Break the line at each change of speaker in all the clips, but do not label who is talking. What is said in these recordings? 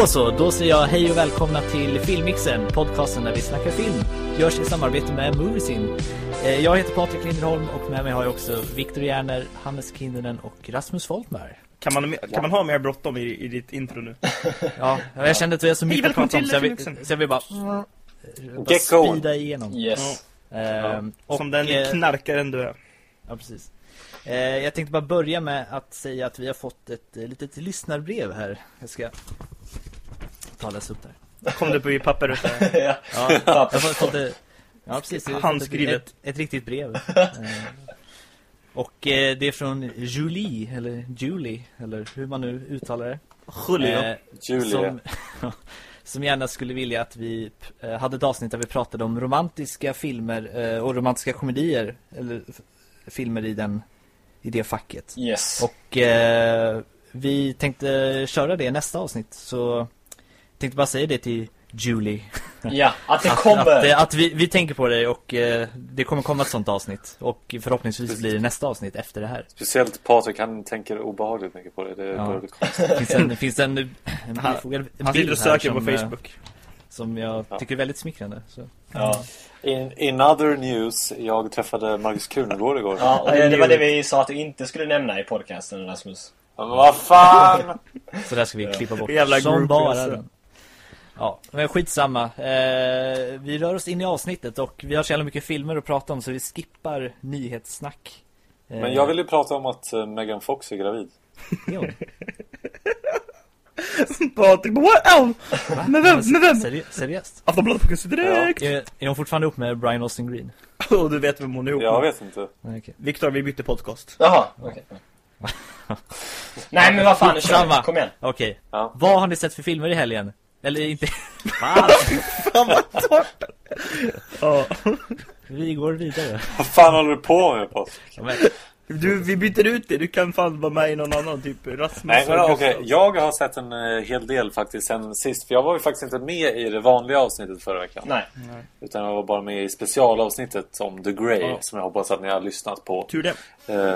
Då så, då säger jag hej och välkomna till Filmmixen, podcasten där vi snackar film. Görs i samarbete med Moviesin. Eh, Jag heter Patrik Linderholm och med mig har jag också Viktor Järner, Hannes Kinnunen och Rasmus Folkmar.
Kan man, kan man ha mer bråttom i, i ditt intro nu?
Ja, jag kände att vi har så mycket att prata om så jag vill, så jag vill bara, bara speeda igenom.
Yes.
Ehm, och,
Som den
eh,
knarkaren du är.
Ja, precis. Eh, jag tänkte bara börja med att säga att vi har fått ett litet lyssnarbrev här. Jag ska ta och läsa upp där.
Kom det på i papper ut där.
ja.
Ja, jag har fått, det, ja precis.
Handskrivet.
Ett, ett, ett riktigt brev. Eh, och eh, det är från Julie, eller Julie, eller hur man nu uttalar det.
Julio.
Eh,
Julia.
Som, som gärna skulle vilja att vi eh, hade ett avsnitt där vi pratade om romantiska filmer eh, och romantiska komedier. Eller filmer i, den, i det facket.
Yes.
Och eh, vi tänkte köra det nästa avsnitt. Så tänkte bara säga det till Julie.
ja, att det
Att,
kommer.
att, eh, att vi, vi tänker på det och eh, det kommer komma ett sånt avsnet. Och förhoppningsvis blir det nästa avsnitt efter det här.
Speciellt Patrik, han tänker obehagligt mycket på det. Det
Ja.
börjar bli konstigt.
Finns en, finns en, en
Han-
bifogad
Han sitter
bild här
söker på
som, eh,
Facebook.
Som jag
Ja.
tycker är väldigt smickrande. Så.
Ja.
In, in other news, jag träffade Marcus Krunegård igår.
ja, och det, var det vi sa att du inte skulle nämna i podcasten, Rasmus.
Vad fan!
Så där ska vi klippa bort
Jävla
som bara
alltså.
den. Ja, men skitsamma. Eh, vi rör oss in i avsnittet och vi har så jävla mycket filmer att prata om så vi skippar nyhetssnack. Eh,
Men jag vill ju prata om att eh, Megan Fox är gravid.
hon?
Patrik wow! Med vem? Med vem?
Seri- seriöst?
Aftonbladet fokuserar direkt!
Är, är hon fortfarande ihop med Brian Austin Green?
Och du vet vem hon är ihop
Jag
med.
vet inte.
Okej.
Viktor, vi bytte podcast.
Jaha, okej. Nej men vad fan, nu kör vi. Kom igen.
Okej.
Ja.
Vad har ni sett för filmer i helgen? Eller inte? Fan,
Fan vad torrt! Ja.
vi går vidare.
Vad fan håller du på med
men-
Du, vi byter ut det. Du kan fan vara med i någon annan, typ Rasmus
Nej men
Gustav.
jag har sett en eh, hel del faktiskt sen sist. För jag var ju faktiskt inte med i det vanliga avsnittet förra veckan.
Nej.
Utan jag var bara med i specialavsnittet om The Grey.
Ja.
Som jag hoppas att ni har lyssnat på.
Tur det.
Eh,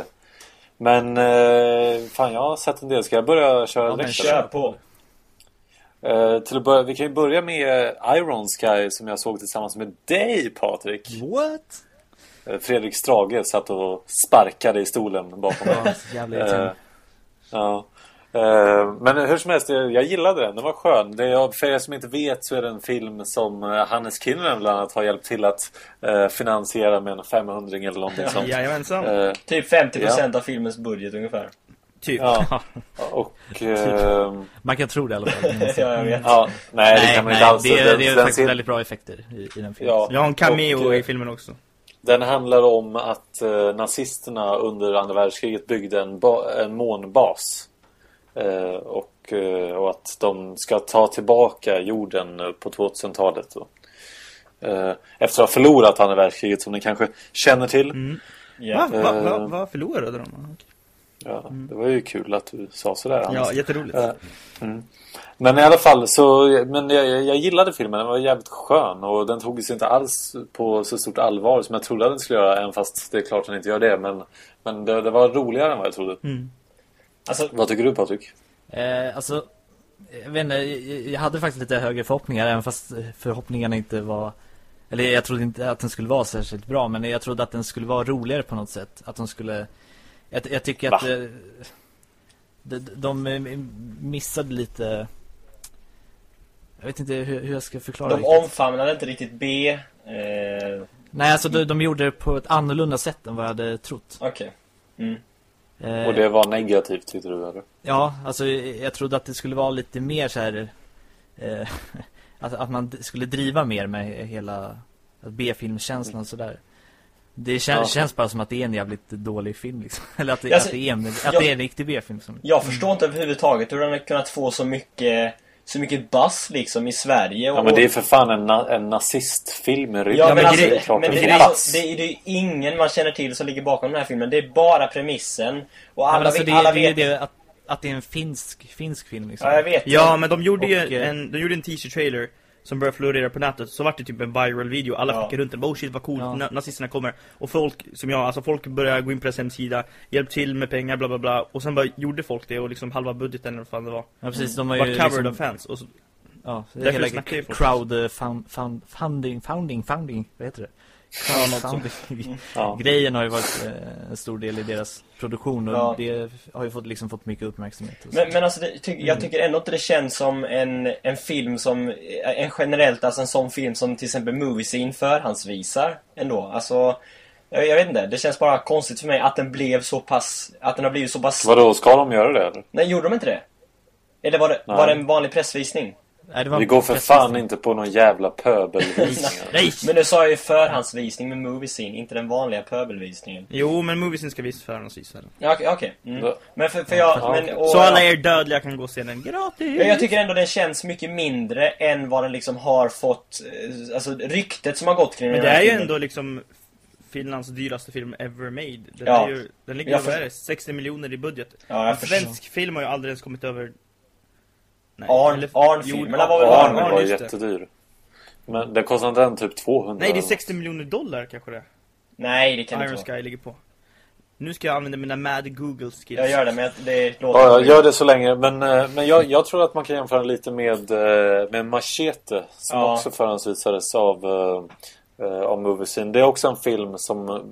Men eh, fan jag har sett en del. Ska jag börja köra
Ja, men
direkt?
Kör på.
Eh, till att börja, vi kan ju börja med Iron Sky som jag såg tillsammans med dig Patrik.
What?
Eh, Fredrik Strage satt och sparkade i stolen bakom mig.
Ja,
Eh, ja. Men hur som helst, jag, jag gillade den. Den var skön. Det är, för er som inte vet så är det en film som Hannes Kinnunen bland annat har hjälpt till att finansiera med en 500 eller någonting sånt.
Jajamensan.
Typ 50% av filmens budget ungefär.
Typ.
ja. Och... Eh,
Man kan tro det i alla fall.
ja, jag vet.
ja, nej, det
Nej,
kan man
nej
inte alls.
det, är,
Den-
det är
den
faktiskt
ser-
väldigt bra effekter i, i den filmen.
Ja.
Jag har en cameo
Och, eh,
i filmen också.
Den handlar om att eh, nazisterna under andra världskriget byggde en, en månbas. Eh, och, eh, och att de ska ta tillbaka jorden eh, på 2000-talet. då. Eh, efter att ha förlorat andra världskriget som ni kanske känner till.
Mm.
Ja.
Va? Va? Va?
Eh,
Va? Förlorade de? Okej.
Ja, det var ju kul att du sa sådär.
Ja, jätteroligt.
Eh, mm. Men i alla fall så, men jag, jag gillade filmen, den var jävligt skön och den tog sig inte alls på så stort allvar som jag trodde att den skulle göra, även fast det är klart att den inte gör det. Men, men det, det var roligare än vad jag trodde.
Mm.
Alltså,
Vad tycker du Patrik?
Eh, alltså, jag vet inte, jag, jag hade faktiskt lite högre förhoppningar även fast förhoppningarna inte var Eller jag trodde inte att den skulle vara särskilt bra men jag trodde att den skulle vara roligare på något sätt Att de skulle Jag, jag tycker att
Va?
eh, de, de, de missade lite Jag vet inte hur, hur jag ska förklara
de
riktigt.
omfamnade inte riktigt B. Eh,
Nej alltså de, de gjorde det på ett annorlunda sätt än vad jag hade trott
Okej. Mm.
Eh,
Och det var negativt tyckte du eller?
Ja, alltså jag trodde att det skulle vara lite mer så här eh, att, att man skulle driva mer med hela B-filmkänslan och sådär. Det kän,
Ja.
känns bara som att det är en jävligt dålig film liksom. Eller att det,
Alltså,
att det, är, en, att
jag-
det är en riktig B-film som...
Jag förstår inte överhuvudtaget hur den har kunnat få så mycket så mycket buzz liksom i Sverige. Och,
Ja men det är för fan en, na- en nazistfilm i ryggen.
Ja, men,
men
alltså,
det-
klart
men
det
det, är alltså, det, är, det är ingen man känner till som ligger bakom den här filmen. Det är bara premissen. Och
Ja,
alla,
alltså,
vet,
det,
alla vet...
det att, att det är en finsk, finsk film liksom.
Ja, jag vet.
Ja, men de gjorde ju
Och, eh,
en, de gjorde en teaser-trailer som började florera på nätet så vart det typ en viral video Alla
Ja.
skickade runt den, oh shit vad coolt,
Ja.
na- nazisterna kommer Och folk, som jag, alltså folk började gå in på deras hemsida Hjälp till med pengar, bla bla bla Och sen bara gjorde folk det och liksom halva budgeten eller vad fan det var
Ja precis, de har
Var
ju
covered
liksom,
of fans och så,
ja, det är hela
snackar ju folk.
crowd eh, found, found, founding, founding, founding, vad heter det?
Ja, något sånt.
Crowdfunding.
Ja.
Grejen har ju varit eh, en stor del i deras produktion och
Ja.
det har ju fått, liksom fått mycket uppmärksamhet.
Men, men alltså, det, ty, jag tycker ändå inte det känns som en, en film som, en generellt, alltså en sån film som till exempel Moviescene förhandsvisar ändå. Alltså, jag, jag vet inte, det känns bara konstigt för mig att den blev så pass, att den har blivit så pass...
Vadå, ska de göra det eller?
Nej, gjorde de inte det? Eller var det,
Nej.
var det en vanlig pressvisning?
Nej, det var
Vi går för fan inte på någon jävla pöbelvisningar.
Nej!
Men nu sa jag ju förhandsvisning med Moviescene, inte den vanliga pöbelvisningen.
Jo men moviesen ska visst förhandsvisa den
Ja, okej. okej. Mm. Men för, för jag...
Ja,
men, och,
Så alla er dödliga kan gå och se den gratis!
Ja, jag tycker ändå den känns mycket mindre än vad den liksom har fått, eh, alltså ryktet som har gått kring
Men
den
det
här
är ju ändå liksom Finlands dyraste film ever made. Den,
Ja.
är ju, den ligger det, 60 miljoner i budget.
Ja,
en svensk film har ju aldrig ens kommit över... Nej,
Arn- Arn-filmerna var väl
Arn-
Arn var jättedyr. Men den kostade den typ 200
Nej, det är
eller
60 miljoner dollar kanske det
Nej, det kan
Iron
inte vara.
Sky ligger på. Nu ska jag använda mina mad Google skills.
Jag gör det, men det låter...
Ja, jag gör det så länge. Men, eh, men jag, jag tror att man kan jämföra lite med, eh, med Machete. Som
Ja.
också förhandsvisades av, eh, av Moviescene. Det är också en film som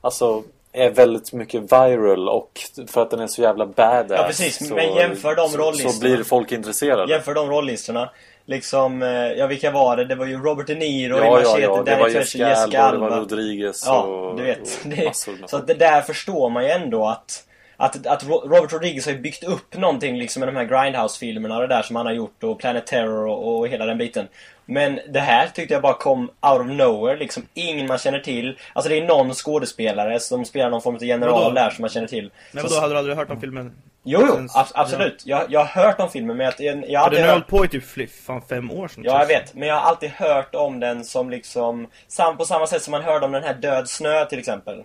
alltså, är väldigt mycket viral. Och för att den är så jävla badass.
Ja, precis.
Så,
Men jämför de rollistorna.
så blir folk intresserade.
Jämför de rollistorna. Liksom, eh, ja vilka var det? Det var ju Robert De Niro
Ja, ja,
Machete,
ja. Det
Danny
var Jessica
Jessica
Alba, det var
Alba.
Rodriguez
Ja,
och,
du vet.
och
Det, så att det där förstår man ju ändå att att, att Ro- Robert Rodriguez har ju byggt upp någonting liksom med de här Grindhouse-filmerna och det där som han har gjort och Planet Terror och, och hela den biten. Men det här tyckte jag bara kom out of nowhere liksom. Ingen man känner till. Alltså det är någon skådespelare som spelar någon form av general
Vadå?
där som man känner till.
Men
Så-
vadå, hade du aldrig hört om filmen?
Jo, jo, ab- absolut. Jag, jag har hört om filmen men jag, jag, jag har
Ja. Den har hållit på i typ fan fem år sedan.
Ja, jag vet. Men jag har alltid hört om den som liksom... Sam, på samma sätt som man hörde om den här Död snö till exempel.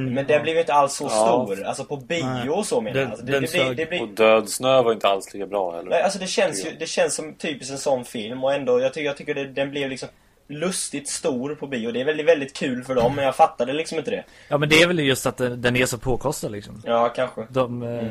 Mm.
men den blev ju inte alls så
Ja.
stor. Alltså på bio och så menar jag.
Den-
Alltså, det,
den
det, blir, det blir...
Och Död snö var inte alls lika bra heller.
Nej, alltså det känns ju, det känns som typiskt en sån film och ändå, jag tycker, jag tycker det, den blev liksom lustigt stor på bio. Det är väldigt, väldigt kul för dem, men jag fattade liksom inte det.
Ja men det är väl just att den den är så påkostad liksom.
Ja, kanske.
De, eh, det,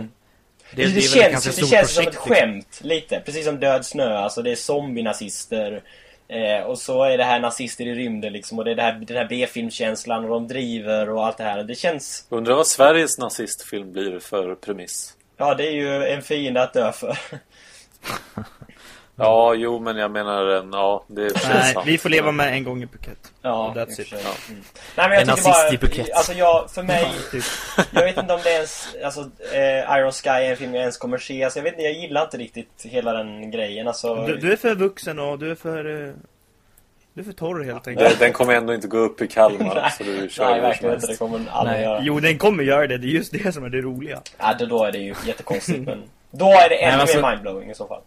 Det,
det, ett
känns, det känns som
projekt,
ett
liksom.
skämt, lite. Precis som Död snö, alltså det är zombie-nazister. Eh, och så är det här nazister i rymden liksom, och det är det här, den här B-filmkänslan och de driver och allt det här. Det känns...
Undrar vad Sveriges nazistfilm blir för premiss.
Ja, det är ju en fiende att dö för.
Ja, jo, men jag menar en, ja, det känns
Nej,
sant.
vi får leva med en gång i Phuket.
Ja,
That's it.
Ja.
Mm. Nej men jag
En
tycker
nazist
bara,
i Phuket.
alltså jag, för mig,
Typ.
jag vet inte om det ens, alltså eh, Iron Sky är en film jag ens kommer se, alltså jag vet inte, jag gillar inte riktigt hela den grejen alltså.
Du, du är för vuxen och du är för... eh, Du är för torr helt enkelt.
Den kommer ändå inte gå upp i Kalmar, så du kör
Nej, verkligen inte, det kommer den aldrig
Nej.
göra.
Jo, den kommer göra det. Det är just det som är det roliga.
Ja, då, då är det ju jättekonstigt men Då är det ännu
alltså-
mer mindblowing i så fall.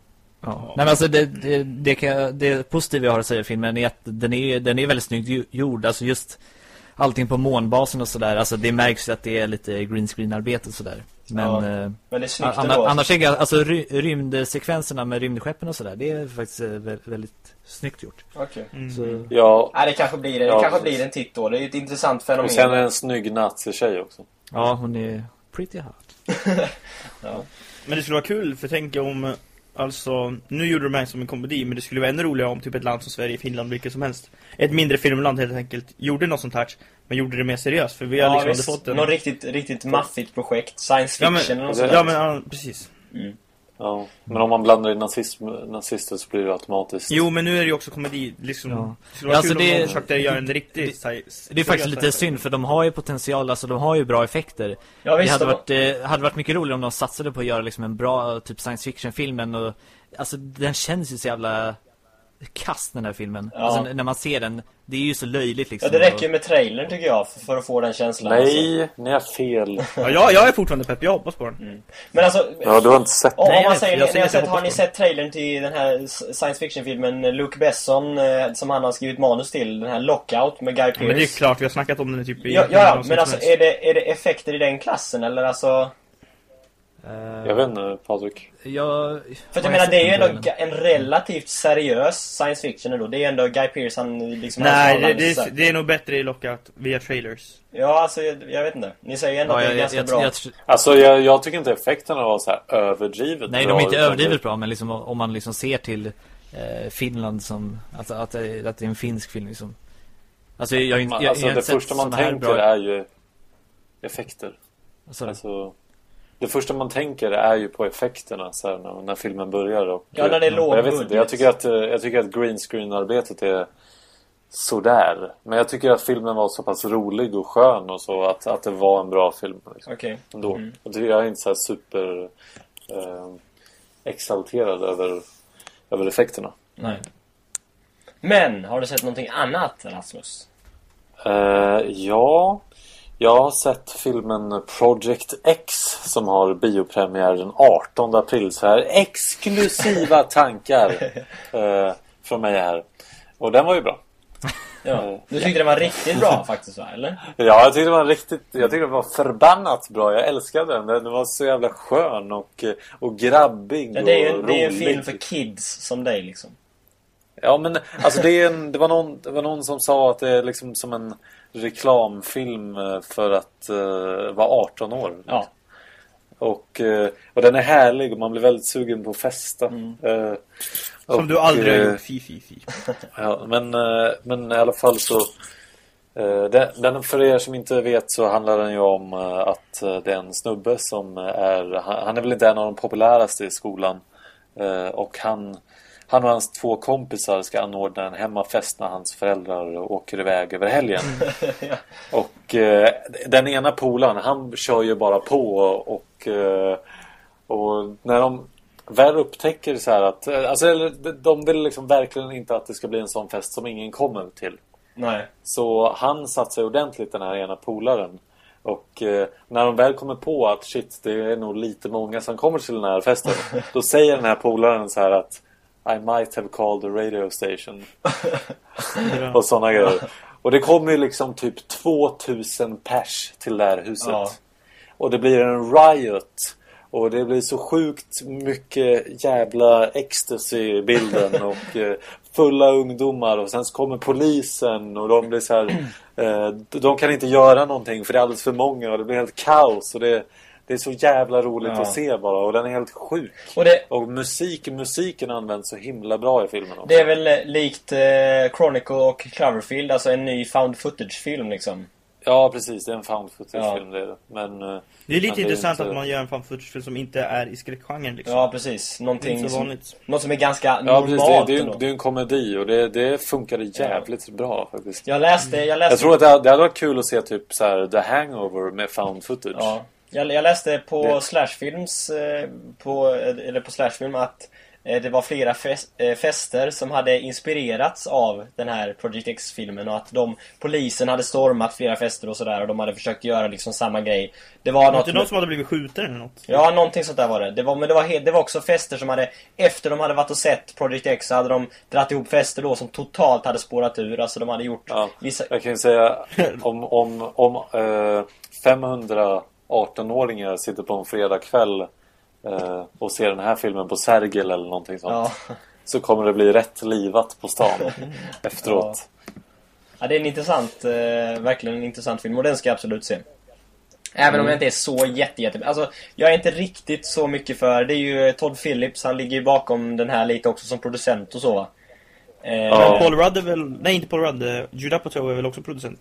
Ja. Nej men alltså det, det, det, kan, jag- det positiva jag har att säga i filmen är att den är, den är väldigt snyggt gjord. Alltså just allting på månbasen och sådär. Alltså det märks ju att det är lite green screen arbete och sådär. Men
Ja, Men det är snyggt
anna,
ändå.
annars tänker jag, alltså ry, rymdsekvenserna med rymdskeppen och sådär. Det är faktiskt eh, vä- väldigt snyggt gjort.
Okej.
Mm.
Så,
Ja,
Nej, det kanske blir det. Det
Ja,
kanske
precis.
blir en titt då. Det är ett intressant fenomen.
och sen är det en snygg nazi-tjej också.
ja hon är pretty hot.
ja.
Men det skulle vara kul, för tänk om... Alltså, nu gjorde de här som en komedi, men det skulle vara ännu roligare om typ ett land som Sverige, Finland, vilket som helst. Ett mindre filmland helt enkelt, gjorde något sånt här, men gjorde det mer seriöst. För vi har
Ja,
liksom
visst.
fått en...
Något riktigt, riktigt maffigt projekt. Science
Ja, men-
fiction eller något sånt
Ja men ja, precis.
Mm.
Ja. Men om man blandar in nazism, nazister så blir det automatiskt...
Jo men nu är det ju också komedi, liksom.
Ja.
Det
Ja, alltså
kul om
det-
de försökte göra en riktig...
det-
sci-
Det är faktiskt lite synd för de har ju potential, alltså de har ju bra effekter.
Ja,
det
visst.
hade
de-
varit, eh, hade varit mycket roligare om de satsade på att göra liksom en bra typ science fiction filmen och Alltså den känns ju så jävla kast den här filmen.
Ja.
Alltså när man ser den, det är ju så löjligt liksom.
Ja, det räcker ju med trailern tycker jag för, för att få den känslan. Alltså.
Nej, ni har fel.
Ja, jag, jag är fortfarande pepp, jag hoppas på den.
Men alltså,
Ja, du har inte sett
om,
Nej,
om
jag
man säger,
jag
har,
inte
sett, har ni sett trailern till den här science fiction-filmen Luke Besson eh, som han har skrivit manus till? Den här Lockout med Guy
Ja,
Pearce?
men det är klart, vi har snackat om den typ i...
Ja, ja
någon
men alltså är det, är det effekter i den klassen eller alltså?
Eh,
Jag vet inte, Patrik.
Jag,
För att jag menar, det är ju ändå en relativt seriös science fiction ändå. Det är ändå Guy Pearce, han liksom...
Nej, det, det, är, det är nog bättre i Lockout via trailers.
Ja, alltså jag, jag vet inte. Ni säger ändå
Ja,
att det är
jag,
ganska
jag,
bra.
jag,
Alltså jag, jag tycker inte effekterna var så här överdrivet
nej,
bra,
de är inte överdrivet bra, men liksom om man liksom ser till eh, Finland som, alltså att, det- att det är en finsk film liksom. Alltså jag, jag,
Alltså det första man tänker
bra-
är ju effekter.
Alltså,
Alltså, det första man tänker är ju på effekterna så här, när, när filmen börjar. Och,
Ja, när det är låg
och jag vet inte, jag tycker att, eh, jag tycker att green screen-arbetet är sådär. Men jag tycker att filmen var så pass rolig och skön och så att, att det var en bra film. Liksom,
Okej.
ändå.
Mm.
Jag, är inte så super eh, exalterad över, över effekterna.
Nej. Men, har du sett någonting annat, Rasmus?
Eh, ja, jag har sett filmen Project X som har biopremiär den 18 april. Så här exklusiva tankar eh, från mig här. Och den var ju bra.
Ja.
Eh,
Du tyckte den var riktigt bra faktiskt, va? Eller?
Ja, jag tyckte den var riktigt, jag tyckte den var förbannat bra. Jag älskade den. Den var så jävla skön och, eh, och grabbig
Ja, det är ju
och
det är en film för kids som dig, liksom.
Ja men alltså det, är en, det, var någon, det var någon som sa att det är liksom som en reklamfilm eh, för att uh, vara 18 år.
Ja.
Och, eh, och den är härlig och man blir väldigt sugen på att festa.
Mm.
Eh,
Som
och,
du aldrig har gjort. Fy, fy, fy.
Ja, men, men i alla fall så den, den, för er som inte vet så handlar den ju om att det är en snubbe som är Han, han är väl inte en av de populäraste i skolan Och han Han och hans två kompisar ska anordna en hemmafest när hans föräldrar åker iväg över helgen Och eh, den ena polaren han kör ju bara på och eh, Och när de väl upptäcker så här att Alltså eller, de- de vill liksom verkligen inte att det ska bli en sån fest som ingen kommer till
Nej.
så han satsar ordentligt den här ena polaren. Och eh, när de väl kommer på att shit, det är nog lite många som kommer till den här festen. då säger den här polaren så här att I might have called the radio station. och sådana grejer. Och det kommer ju liksom typ 2000 pers till det här huset.
Ja.
Och det blir en riot. Och det blir så sjukt mycket jävla ecstasy i bilden och eh, fulla ungdomar och sen så kommer polisen och de blir så här eh, De kan inte göra någonting för det är alldeles för många och det blir helt kaos och det, det är så jävla roligt
Ja.
att se bara och den är helt sjuk.
Och det,
Och musik, musiken används så himla bra i filmen också.
det är väl eh, likt eh, Chronicle och Cloverfield, alltså en ny found footage-film liksom.
Ja precis, det är en found
Ja.
footage-film det är det. Men eh,
Det är lite
Men det är
intressant
inte-
att man gör en fan footage som inte är i skräckgenren liksom.
Ja, precis.
det är
Någonting som,
vanligt.
något som är ganska
Ja
normalt
precis, det, är- det, är, ju- det är en komedi och det, det funkade jävligt bra faktiskt.
Jag läste, jag läste...
Jag tror att det, det hade varit kul att se typ så här The Hangover med found footage.
Ja. Jag, jag läste på
Det-
Slashfilms, eh, på, eller på Slashfilm att eh, det var flera fest, eh, fester som hade inspirerats av den här Project X-filmen och att de, polisen hade stormat flera fester och sådär och de hade försökt göra liksom samma grej. Det var
Var
något...
inte någon som hade blivit skjuten eller något?
Ja, någonting sånt där var det. det var, men det var, det var också fester som hade, efter de hade varit och sett Project X så hade de dratt ihop fester då som totalt hade spårat ur. Alltså de hade gjort
Ja.
vissa...
Jag kan ju säga om, om, om eh, 500 18-åringar sitter på en fredagkväll eh, och ser den här filmen på Sergel eller någonting sånt.
Ja.
Så kommer det bli rätt livat på stan efteråt.
Ja, det är en intressant, eh, verkligen en intressant film och den ska jag absolut se. Även om jag inte är så jätte, jätte... Alltså, jag är inte riktigt så mycket för... Det är ju Todd Phillips, han ligger ju bakom den här lite också som producent och så va? Eh,
Ja.
Paul Rudd är väl... Nej, inte Paul Rudd. eh, Judd Apatow är väl också producent?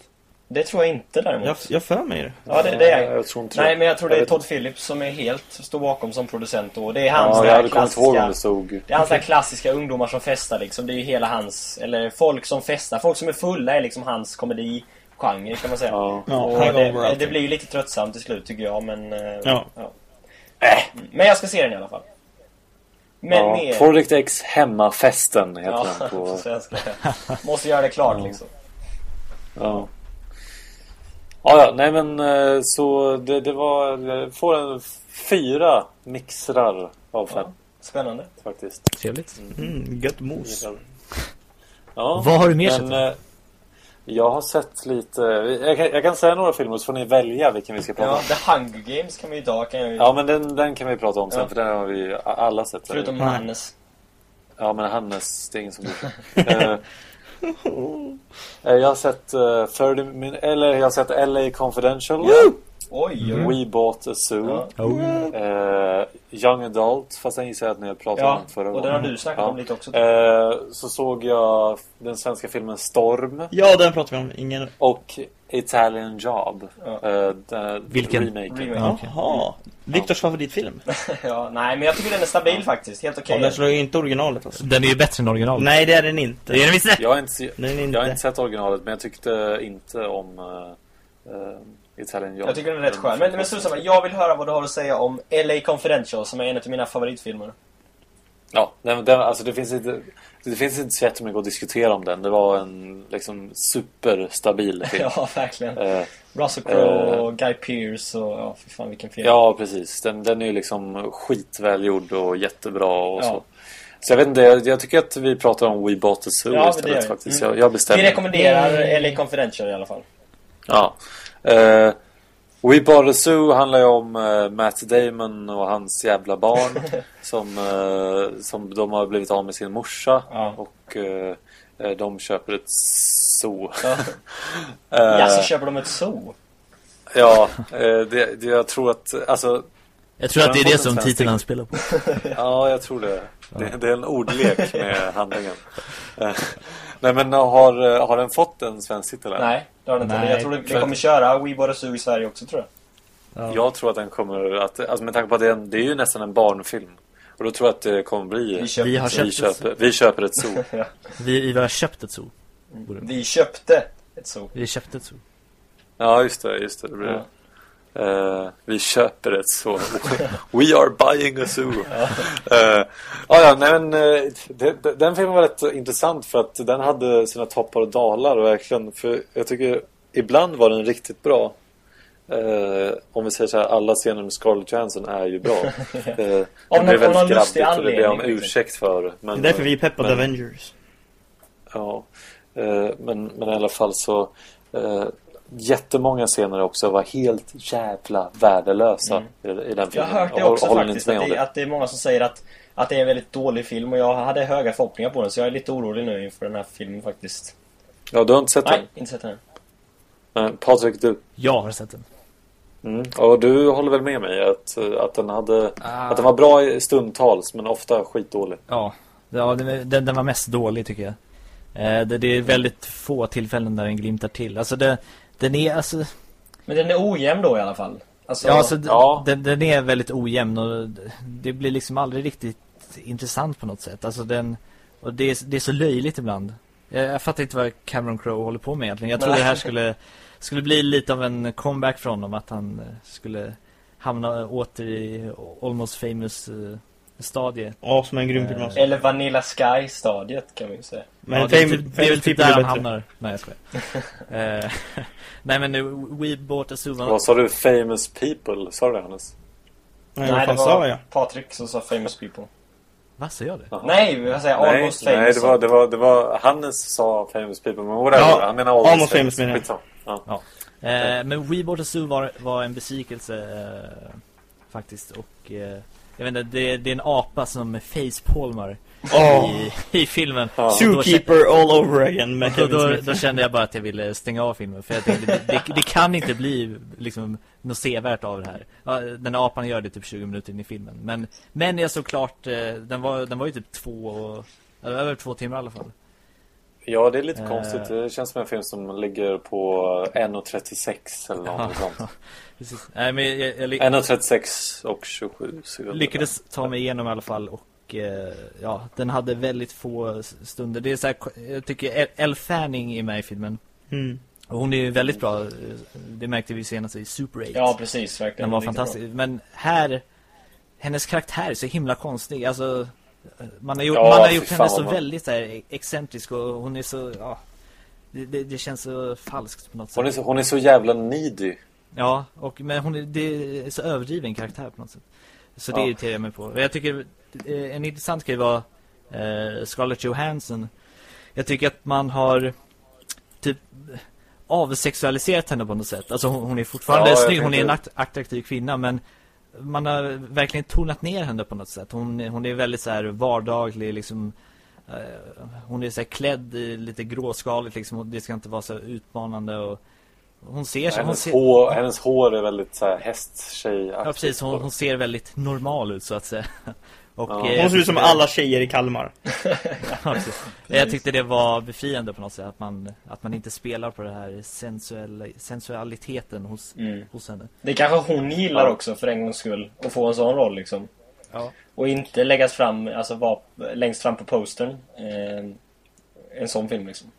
Det tror jag inte däremot.
Jag, jag för mig det.
Ja, det, det är
jag tror inte
Nej, men jag tror det är
vet
Todd. Phillips som är helt, står bakom som producent och det är hans
Ja,
där
jag
klassiska...
det stod.
Det är hans där klassiska ungdomar som festar liksom. Det är ju hela hans... Eller folk som festar. Folk som är fulla är liksom hans komedigenre kan man säga.
Ja.
Ja,
det, det blir ju lite tröttsamt till slut tycker jag men... eh,
Ja.
Mm. Men jag ska se den i alla fall. Men
ja.
mer...
Project X Hemmafesten heter
Ja,
den
på
på...
svenska. Måste göra det klart liksom.
Ja. Ja, ja, nej men eh, så det, det var... Får en fyra mixrar av fem
Spännande.
faktiskt.
Trevligt.
Mm, gött mos.
Ja.
Vad har du mer sett
men, eh, Jag har sett lite... Jag kan, jag kan säga några filmer så får ni välja vilken vi ska prata
Ja,
om.
The Hunger Games kan vi ju ta. Kan jag ju,
Ja, men den, den kan vi prata om sen
Ja.
för den har vi alla sett.
förutom
Nej.
Hannes.
Ja, men Hannes, det är ingen som bryr sig. Eh, eh, Jag har sett uh, 30 min eller jag har sett LA Confidential.
Oj, oj.
We Bought a Zoo.
Ja.
Oh.
Eh, Young Adult, fast den gissar jag att ni har pratat
Ja,
om förra
och den
gången.
har du snackat
Ja.
om lite också.
Eh, så såg jag den svenska filmen Storm
Ja, den pratar vi om. Ingen...
och Italian Job.
Ja.
Den-
Vilken?
Remaken.
Remake.
Ja.
Jaha. Viktors favoritfilm.
ja, nej, men jag tycker den är stabil faktiskt. Helt okej.
Ja, den slår ju inte originalet alltså.
Den är ju bättre än originalet.
Nej, det är den inte.
Det är den visst
Jag har, inte,
Den inte.
jag har inte sett originalet men jag tyckte inte om eh, Italian Job.
Jag tycker den är rätt skön. Men, men samma, jag vill höra vad du har att säga om LA Confidential som är en av mina favoritfilmer.
Ja, den, den, alltså det finns, inte, det finns inte så jättemycket att diskutera om den. Det var en liksom superstabil film.
ja, verkligen.
Eh,
Russell Crowe
Eh.
och Guy Pearce och ja, fy fan vilken film.
ja, precis. Den, den är ju liksom skitvälgjord och jättebra och
Ja.
så. Så jag vet inte, jag, jag tycker att vi pratar om We Bought a Zoo
Ja,
istället
vi.
faktiskt.
Mm.
Jag, jag
Vi
bestämmer.
rekommenderar LA Confidential i alla fall.
Ja. Eh, We Bought a Zoo handlar ju om eh, Matt Damon och hans jävla barn som, eh, som de har blivit av med sin morsa
Ja.
och eh, de köper ett zoo.
Ja. Ja, så köper de ett zoo.
ja, det, det, jag tror att, alltså,
Jag tror att det är det som titeln han spelar på.
ja jag tror det. Det, det är en ordlek med handlingen. Nej men har, har den fått en svensk titel än?
Nej, det har den inte.
Nej,
jag tror det,
för-
kommer köra We Bought a Zoo i Sverige också tror jag.
Ja.
Jag tror att den kommer att, alltså med tanke på att det är, en, det är ju nästan en barnfilm. Och då tror jag att det kommer bli
Vi köpte,
Vi har
zoo.
vi,
köpt ett
köper, vi köper ett zoo.
ja.
Vi, vi har köpt ett zoo.
Vi köpte ett zoo.
Vi köpte ett zoo.
Ja just det, just det. det blir
Ja.
Det. Eh, vi köper ett zoo. We are buying a zoo. Eh, ja, ja, nej, men, eh, det, det, den filmen var rätt intressant för att den hade sina toppar och dalar och verkligen, för jag tycker ibland var den riktigt bra. Eh, om vi säger så här, alla scener med Scarlett Johansson är ju bra. Eh, det
någon
väldigt grabbigt och det ber jag om ursäkt för.
Det
Men,
är därför vi är peppade
men-
Avengers.
Ja, men, men i alla fall så Jättemånga scener också var helt jävla värdelösa i, i den
Mm. Jag
filmen.
har hört det också
håller
faktiskt. Att det, att det är många som säger att, att det är en väldigt dålig film och jag hade höga förhoppningar på den så jag är lite orolig nu inför den här filmen faktiskt.
Ja, du har inte sett
Nej,
den?
inte sett den.
Men Patrik, du?
Jag har sett den.
Mm. Och du håller väl med mig att, att, den hade,
Ah.
att den var bra i stundtals men ofta skitdålig?
Ja, ja den, den, var mest dålig tycker jag. Eh, det, det är väldigt få tillfällen där den glimtar till. Alltså det, den är alltså...
Men den är ojämn då i alla fall. Alltså,
Ja, alltså
ja.
Den, den är väldigt ojämn och det blir liksom aldrig riktigt intressant på något sätt. Alltså den... Och det är, det är så löjligt ibland. Jag, jag fattar inte vad Cameron Crowe håller på med egentligen. Jag
Nej.
det här skulle, skulle bli lite av en comeback från honom. Att han eh, skulle hamna åter i Almost Famous eh, stadie.
Ja, som en grym film alltså.
Eller Vanilla Sky-stadiet kan vi ju säga.
Men
ja, det, är typ, det är väl
famous
typ
people
där
är
han hamnar. Nej jag skojar. Eh, Nej men nu, We Bought a var-
Vad sa du? Famous people? Sa du det Hannes?
Nej, vad
det var
sa jag?
Patrik som sa Famous People.
Vad sa jag det?
Nej, jag säger
Nej,
Almost Famous.
nej det, var, det, var, det var Hannes sa famous people men whatever.
Ja,
han menar almost,
almost famous menar jag.
Skitsamma. Ja.
Eh, men We Bought a Zoo var, var en besvikelse eh, faktiskt och eh, jag vet inte, det, det är en apa som facepalmar
Åh!
i, i filmen. Då
Zookeeper all over again med
Och då,
Smith.
då kände jag bara att jag ville stänga av filmen För jag tänkte, det, det, det kan inte bli liksom något sevärt av det här Den apan gör det typ 20 minuter in i filmen Men, men jag såg klart, eh, den var, den var ju typ två, eller över två timmar i alla fall
ja, det är lite
Eh.
konstigt. Det känns som en film som ligger på 1.36 eller något sånt.
Precis. Nej men jag, jag, jag,
1.36 och 27 sekunder.
lyckades ta mig igenom i alla fall och eh, ja, den hade väldigt få stunder. Det är så här, jag tycker El- Elle Fanning är med i filmen.
Mm.
Och hon är ju väldigt bra. Det märkte vi senast i Super 8.
Ja, precis. Verkligen.
den var fantastisk. Men här, hennes karaktär är så himla konstig. Alltså, man har gjort,
Ja,
man har gjort henne så
bra.
väldigt så här, excentrisk och hon är så, ja. Det, det, det känns så falskt på något sätt.
Hon är, så, hon är så jävla needy.
Ja, och, men hon är, det är så överdriven karaktär på något sätt. Så det
Ja.
irriterar jag mig på. Jag tycker eh, en intressant grej var eh, Scarlett Johansson. Jag tycker att man har typ avsexualiserat henne på något sätt. Alltså hon, hon är fortfarande
Ja,
snygg, hon är en attraktiv kvinna men man har verkligen tonat ner henne på något sätt. Hon, hon är väldigt så här vardaglig liksom eh, hon är så här klädd i lite gråskaligt liksom det ska inte vara så utmanande och hon ser sig, hon
Hennes,
ser,
hår, hennes hår är väldigt så här hästtjej
Ja precis, hon, hon ser väldigt normal ut så att säga. Och,
Ja.
eh,
Hon ser ut som alla tjejer i Kalmar.
Ja. Jag tyckte det var befriande på något sätt att man, att man inte spelar på det här sensuella, sensualiteten hos,
Mm.
hos henne.
Det kanske hon gillar
Ja.
också för en gångs skull. Att få en sån roll liksom.
Ja.
Och inte läggas fram, alltså vara längst fram på postern. Eh, en sån film liksom.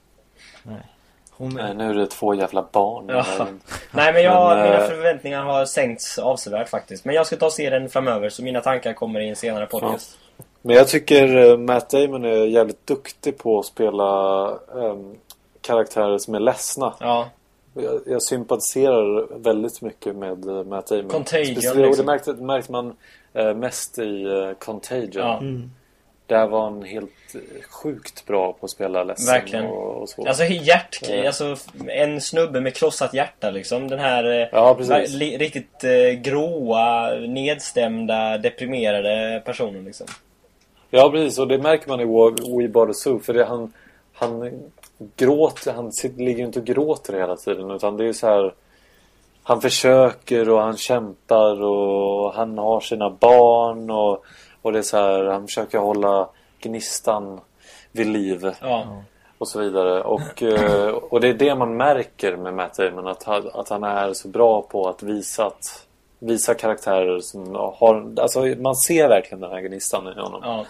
Hon,
Nej, nu är det två jävla barn.
Ja. Nej men jag,
Men,
mina
eh,
förväntningar har sänkts avsevärt faktiskt. Men jag ska ta och se den framöver så mina tankar kommer i en senare podcast.
Men jag tycker eh, Matt Damon är jävligt duktig på att spela ehm, karaktärer som är ledsna.
Ja.
Jag, jag sympatiserar väldigt mycket med eh, Matt Damon.
Contagion,
Speciellt,
liksom.
det märkte, märkte man eh, mest i eh, Contagion.
Ja.
Mm.
Där var han helt eh, sjukt bra på att spela ledsen
Verkligen.
och, och så.
Alltså hjärt,
Ja.
alltså en snubbe med krossat hjärta liksom. Den här eh,
Ja,
li, riktigt eh, gråa, nedstämda, deprimerade personen liksom.
Ja, precis. Och det märker man i We- Bought Zoo. För det, han, han gråter, han sitter, ligger inte och gråter hela tiden. Utan det är så här... Han försöker och han kämpar och han har sina barn och, och det är så här, han försöker hålla gnistan vid liv
Ja.
och så vidare. Och, eh, och det är det man märker med Matt Damon. Att, han- att han är så bra på att visa att Visa karaktärer som har... Alltså man ser verkligen den här gnistan i honom.
ja.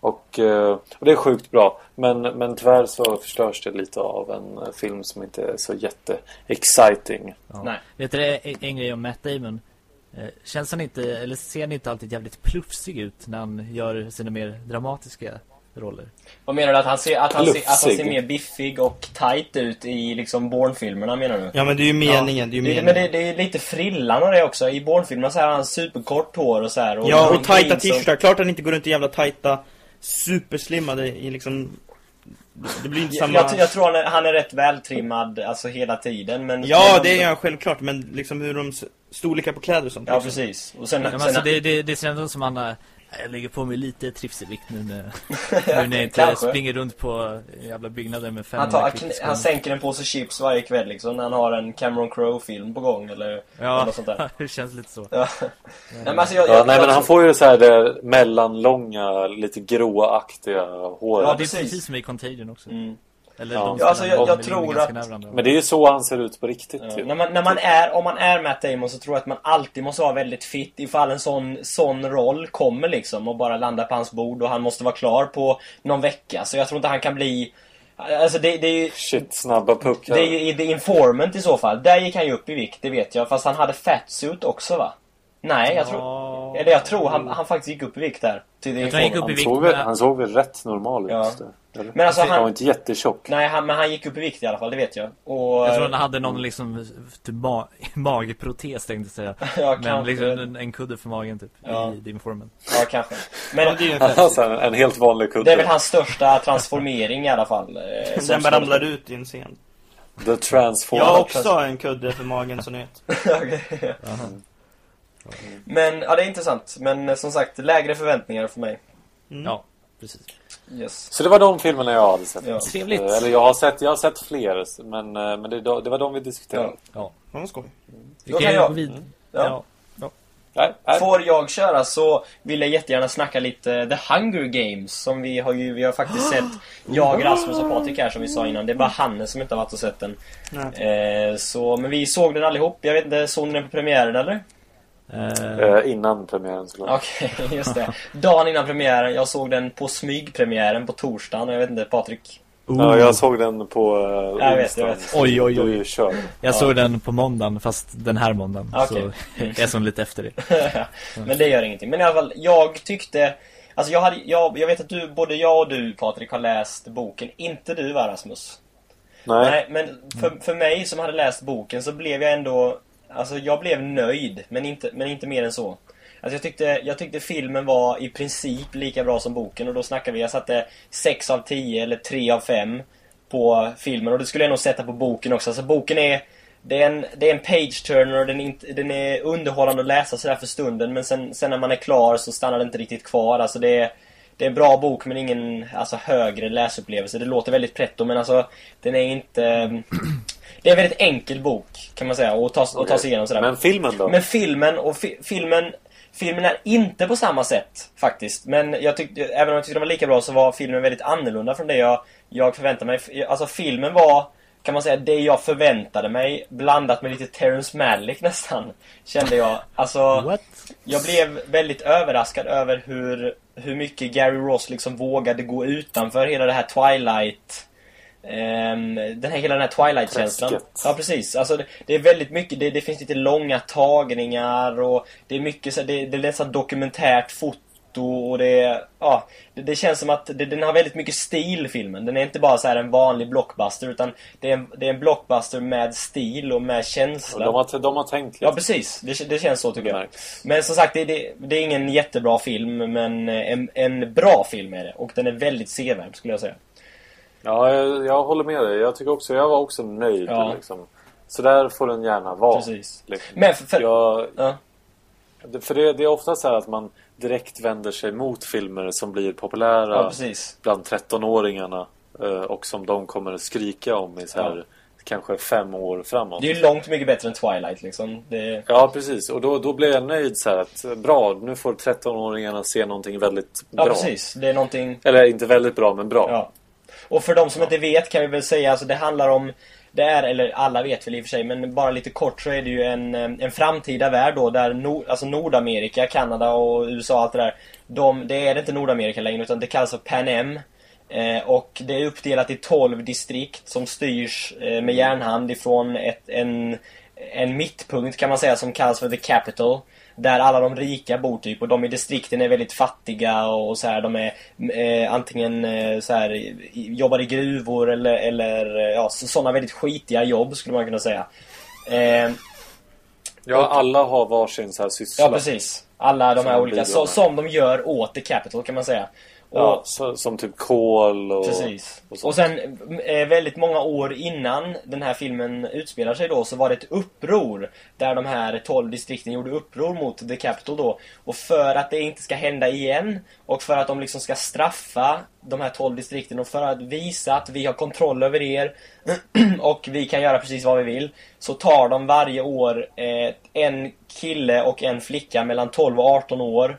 Och, eh, och det är sjukt bra. Men, men tyvärr så förstörs det lite av en film som inte är så jätte-exciting.
ja.
Nej.
Vet du en grej om Matt Damon? Eh, Känns han inte, eller ser han inte alltid jävligt plufsig ut när han gör sina mer dramatiska roller?
Vad menar du? Att han ser, att han ser, att han ser mer biffig och tight ut i liksom Bourne-filmerna menar du?
Ja men det är ju meningen, det är ju meningen.
men det, det är lite frillan och det också. I Bourne-filmerna så här har han superkort hår och så här.
Ja,
han
och tajta
jeans och-
t-shirtar. Klart han inte går runt i jävla tajta, superslimmade i liksom... Det blir inte
Jag,
samma...
jag, jag tror han är, han är rätt vältrimmad alltså hela tiden men
Ja, det är han självklart, men liksom hur de... Storlekar på kläder och sånt.
Ja
liksom.
precis. Och sen,
Ja, men
sen
alltså, det, det, det ser ändå som han jag lägger på mig lite trivselvikt nu när, nu när jag inte
Kanske.
springer runt på jävla byggnader med 500
han, tar, han sänker en påse chips varje kväll liksom när han har en Cameron Crowe-film på gång eller, eller
Ja,
något sånt där.
det känns lite så.
Ja. Nej, men alltså, jag,
Ja,
jag,
nej
jag,
men han får ju så här det mellanlånga, lite gråaktiga håret.
Ja, det är
precis.
precis som i Contagion också.
Mm.
Eller
Ja.
de
Ja, alltså, jag- jag tror att-.
Men det är ju så han ser ut på riktigt
Ja,
ju.
när man, när man är, om man är Matt Damon så tror jag att man alltid måste vara väldigt fit ifall en sån, sån roll kommer liksom och bara landa på hans bord och han måste vara klar på någon vecka. Så jag tror inte han kan bli... Alltså det, det är ju...
Shit, snabba puckar.
Det är ju i The Informant i så fall. Där gick han ju upp i vikt, det vet jag. Fast han hade fatsuit också va? Nej, jag tror...
Ja.
Eller jag tror han, han faktiskt gick upp i vikt där. Till
tror han gick upp i
han,
vikt
såg väl, han såg väl rätt normal ut?
Ja.
där?
Men alltså
han...
han-
var inte jättetjock.
Nej, han, men han gick upp i vikt i alla fall, det vet jag. Och...
Jag tror han hade någon liksom typ ma magprotes tänkte jag säga.
Ja,
Men
kanske.
liksom en, en kudde för magen typ
Ja.
i The Informant.
Ja, kanske. Men
Ja, det är ju en
Han en, helt vanlig kudde.
det är väl hans största transformering i alla fall. eh,
Den bara ramlar ut i en scen.
The Transform.
Jag har också en kudde för magen som ni vet.
Okej. Men, ja det är intressant. Men eh, som sagt, lägre förväntningar för mig.
Mm.
Ja, precis.
Yes.
Så det var de filmerna jag hade sett.
Ja.
Trevligt.
Eh, Eller jag har sett, jag har sett fler, men, eh, men det, det var de vi diskuterade.
Ja.
Ja, skoj.
Vi
Då
kan
jag-
gå vidare.
Ja.
Ja.
Nej, nej.
Får jag köra så vill jag jättegärna snacka lite The Hunger Games som vi har ju, vi har faktiskt sett Jag, Rasmus och Patrik här som vi sa innan. Det är bara Hannes som inte har varit och sett den.
Nej.
Eh, så, men vi såg den allihop. Jag vet inte, såg ni den på premiären eller?
Eh,
Eh, innan premiären såklart.
Okej, just det. Dagen innan premiären. Jag såg den på smygpremiären på torsdagen. Jag vet inte, Patrik?
Ja, jag såg den på uh,
Jag vet, jag vet.
Oj, oj, oj. Jag såg den på måndagen fast den här måndagen.
Okej.
Så jag är som lite efter det.
Men det gör ingenting. Men i alla fall, jag tyckte... Alltså jag, hade, jag, jag vet att du, både jag och du Patrik har läst boken. Inte du Rasmus?
Nej.
Nej, men för, för mig som hade läst boken så blev jag ändå... Alltså jag blev nöjd, men inte, men inte mer än så. Alltså jag tyckte, jag tyckte filmen var i princip lika bra som boken och då snackar vi, jag satte 6 av 10 eller 3 av 5. på filmen och det skulle jag nog sätta på boken också. Alltså boken är det är en, det är en page-turner och den är, den är underhållande att läsa sådär för stunden men sen, sen när man är klar så stannar det inte riktigt kvar. Alltså det är, det är en bra bok men ingen alltså, högre läsupplevelse. Det låter väldigt pretto men alltså den är inte... Det är en väldigt enkel bok kan man säga att ta, att ta sig igenom sådär.
Men filmen då?
Men filmen och fi filmen Filmen är inte på samma sätt faktiskt. Men jag tyckte, även om jag tyckte den var lika bra så var filmen väldigt annorlunda från det jag, jag förväntade mig. Alltså filmen var, kan man säga, det jag förväntade mig blandat med lite Terrence Malick nästan. Kände jag. Alltså,
What?
jag blev väldigt överraskad över hur, hur mycket Gary Ross liksom vågade gå utanför hela det här Twilight Ehm, den här, hela den här Twilight-känslan. Ja, precis. Alltså, det, det är väldigt mycket, det, det finns lite långa tagningar och det är mycket så, det, det är nästan dokumentärt foto och det, ja, det, det känns som att det, den har väldigt mycket stil, filmen. Den är inte bara så här en vanlig blockbuster utan det är en, det är en blockbuster med stil och med känsla.
De har, de har tänkt lite.
Ja, precis. Det, det känns så tycker jag. Men som sagt, det, det, är ingen jättebra film, men en, en bra film är det. Och den är väldigt sevärd, skulle jag säga.
Ja, jag, jag håller med dig. Jag tycker också, jag var också nöjd.
Ja.
Liksom. Så där får den gärna vara.
Precis.
Liksom.
Men för, för,
Jag,
ja.
för det, det är ofta så här att man direkt vänder sig mot filmer som blir populära
ja,
bland 13-åringarna. eh, Och som de kommer att skrika om i så här,
Ja.
kanske fem år framåt.
Det är ju långt mycket bättre än Twilight liksom. Det,
Ja, precis. Och då, då blev jag nöjd så här att bra, nu får 13-åringarna se någonting väldigt
ja,
bra.
precis. Det är någonting...
Eller inte väldigt bra, men bra.
Ja. Och för de som inte vet kan vi väl säga, alltså det handlar om det är, eller alla vet väl i och för sig, men bara lite kort så är det ju en, eh, en framtida värld då där Nord, alltså Nordamerika, Kanada och USA och allt det där. De, det är inte Nordamerika längre utan det kallas för Pan Am. Eh, och det är uppdelat i 12 distrikt som styrs eh, med järnhand ifrån ett, en, en mittpunkt kan man säga som kallas för The Capital. Där alla de rika bor typ och de i distrikten är väldigt fattiga och så här, de är eh, antingen eh, så här, jobbar i gruvor eller, eller eh, ja, så, sådana väldigt skitiga jobb skulle man kunna säga. Eh,
Ja, alla har varsin så här syssla.
ja precis. Alla de här olika, så, som de gör åt The Capital kan man säga.
Ja, så, som typ kol och...
Precis.
och.
Och sen eh, väldigt många år innan den här filmen utspelar sig då så var det ett uppror där de här 12 distrikten gjorde uppror mot The Capital då. Och för att det inte ska hända igen och för att de liksom ska straffa de här 12 distrikten och för att visa att vi har kontroll över er och vi kan göra precis vad vi vill så tar de varje år eh, en kille och en flicka mellan 12 och 18 år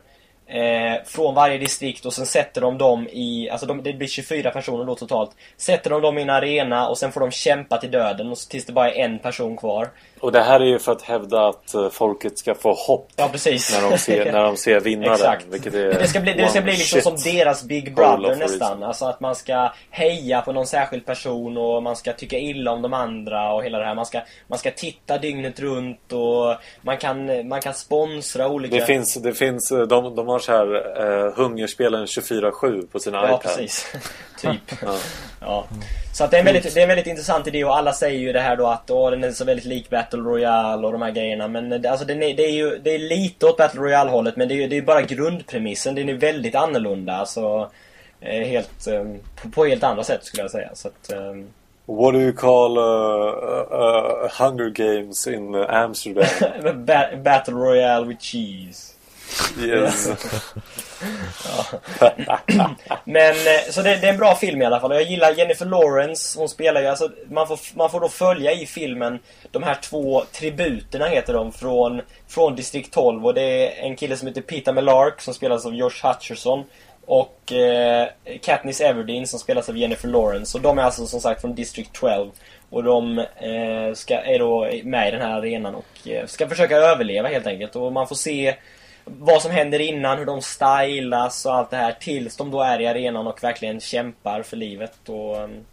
Eh, från varje distrikt och sen sätter de dem i, alltså de, det blir 24 personer då totalt. Sätter de dem i en arena och sen får de kämpa till döden och så, tills det bara är en person kvar.
Och det här är ju för att hävda att eh, folket ska få hopp
Ja
när de ser, när de ser vinnaren.
Exakt.
Vilket är
Det ska bli, det ska bli liksom som deras Big Brother nästan. Alltså att man ska heja på någon särskild person och man ska tycka illa om de andra och hela det här. Man ska, man ska titta dygnet runt och man kan, man kan sponsra olika...
Det finns, det finns, eh, de, de har så här uh, hungerspelen 24-7 på sina
Ja,
iPads.
precis. typ.
Ja.
Ja. Så att det är, en väldigt, det är en väldigt intressant idé och alla säger ju det här då att åh, den är så väldigt lik Battle Royale och de här grejerna. Men det- alltså den är, det är ju det är lite åt Battle Royale-hållet men det är ju det är bara grundpremissen. Den är väldigt annorlunda. Alltså, eh, helt, eh, på, på helt andra sätt skulle jag säga. Så att, eh,
What do you call uh, uh, Hunger Games in uh, Amsterdam?
ba- Battle Royale with cheese
yes.
Men, eh, så det, det är en bra film i alla fall. Och jag gillar Jennifer Lawrence. Hon spelar ju, alltså, man får, man får då följa i filmen de här två tributerna heter de från, från Distrikt 12. Och det är en kille som heter Peter Mellark som spelas av Josh Hutcherson. Och eh, Katniss Everdeen som spelas av Jennifer Lawrence. Och de är alltså som sagt från District 12. Och de eh, ska, är då med i den här arenan och eh, ska försöka överleva helt enkelt. Och man får se vad som händer innan, hur de stylas och allt det här tills de då är i arenan och verkligen kämpar för livet. Och, um,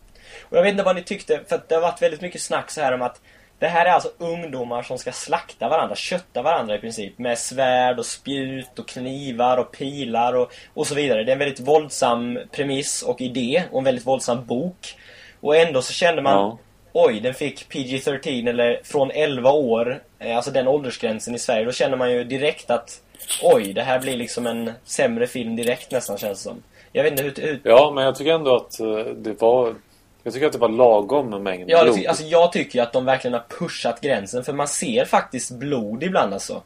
och jag vet inte vad ni tyckte, för det har varit väldigt mycket snack så här om att det här är alltså ungdomar som ska slakta varandra, kötta varandra i princip. Med svärd och spjut och knivar och pilar och, och så vidare. Det är en väldigt våldsam premiss och idé och en väldigt våldsam bok. Och ändå så kände man
Ja.
Oj, den fick PG-13 eller från 11 år, eh, alltså den åldersgränsen i Sverige. Då känner man ju direkt att oj, det här blir liksom en sämre film direkt nästan känns som. Jag vet inte hur... hur
Ja, men jag tycker ändå att eh, det var... Jag tycker att det var lagom mängd
Ja,
blod.
alltså jag tycker att de verkligen har pushat gränsen för man ser faktiskt blod ibland alltså.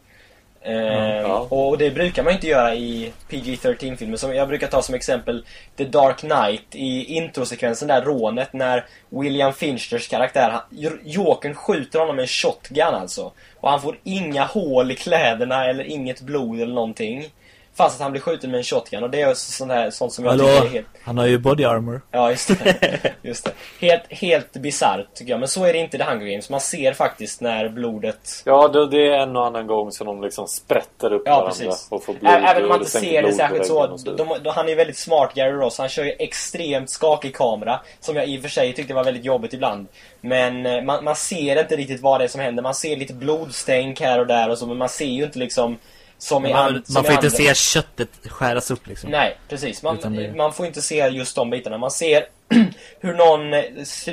Eh,
ja.
Och det brukar man inte göra i PG-13-filmer. Som jag brukar ta som exempel The Dark Knight i introsekvensen där rånet när William Finchers karaktär, Jokern skjuter honom med en shotgun alltså. Och han får inga hål i kläderna eller inget blod eller någonting. Fast att han blir skjuten med en shotgun och det är sånt, här, sånt som jag tycker är helt...
han har ju body armor.
Ja, just det. Just det. Helt, helt bisarrt tycker jag. Men så är det inte i The Hunger Games. Man ser faktiskt när blodet...
Ja, det, det är en och annan gång som de liksom sprätter upp
Ja,
varandra
precis.
och får blod.
Även om man inte ser det särskilt så.
och
De, de, han är ju väldigt smart, Gary Ross. Han kör ju extremt skakig kamera. Som jag i och för sig tyckte var väldigt jobbigt ibland. Men eh, man, man ser inte riktigt vad det är som händer. Man ser lite blodstänk här och där och så. Men man ser ju inte liksom... Som i an-
Man,
som
man får inte se köttet skäras upp liksom.
Nej, precis. Man,
det-
man får inte se just de bitarna. Man ser hur någon eh,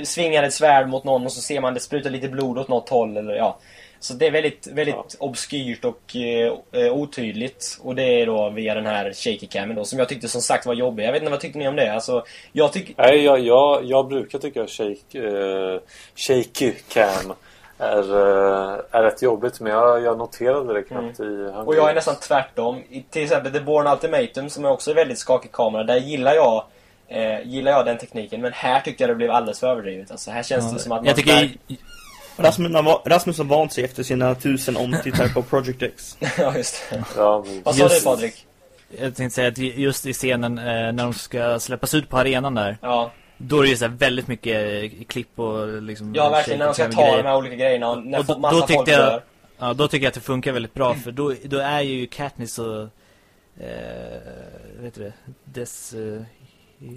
svingar ett svärd mot någon och så ser man det spruta lite blod åt något håll. Eller, ja. Så det är väldigt, väldigt
Ja.
obskyrt och eh, eh, otydligt. Och det är då via den här shaky camen då, som jag tyckte som sagt var jobbig. Jag vet inte, vad tyckte ni om det? Alltså, jag tycker...
Nej, jag, jag, jag brukar tycka shake, eh, shaky cam är, eh, är rätt jobbigt. Men jag, jag noterade det knappt i Hunger
Mm. Och jag är
Games.
nästan tvärtom. I, till exempel The Born Ultimatum som är också väldigt skakig kamera. Där gillar jag eh, gillar jag den tekniken. Men här tyckte jag det blev alldeles för överdrivet. Alltså, här känns det som att man...
jag tycker...
Rasmus har, va- Rasmus har vant sig efter sina tusen omtittar på Project X.
ja, just det.
Ja, men-
Vad sa
Just-
du Patrik?
Jag tänkte säga att just i scenen eh, när de ska släppas ut på arenan där.
Ja,
Då är det ju så här väldigt mycket eh, klipp och liksom...
ja verkligen när de ska ta
cam-grejer.
de här olika grejerna och när
Och då,
massa
då
folk
tyckte jag,
dör.
ja, då tycker jag att det funkar väldigt bra för då, då är ju Katniss och, eh, vet du det, dess, eh,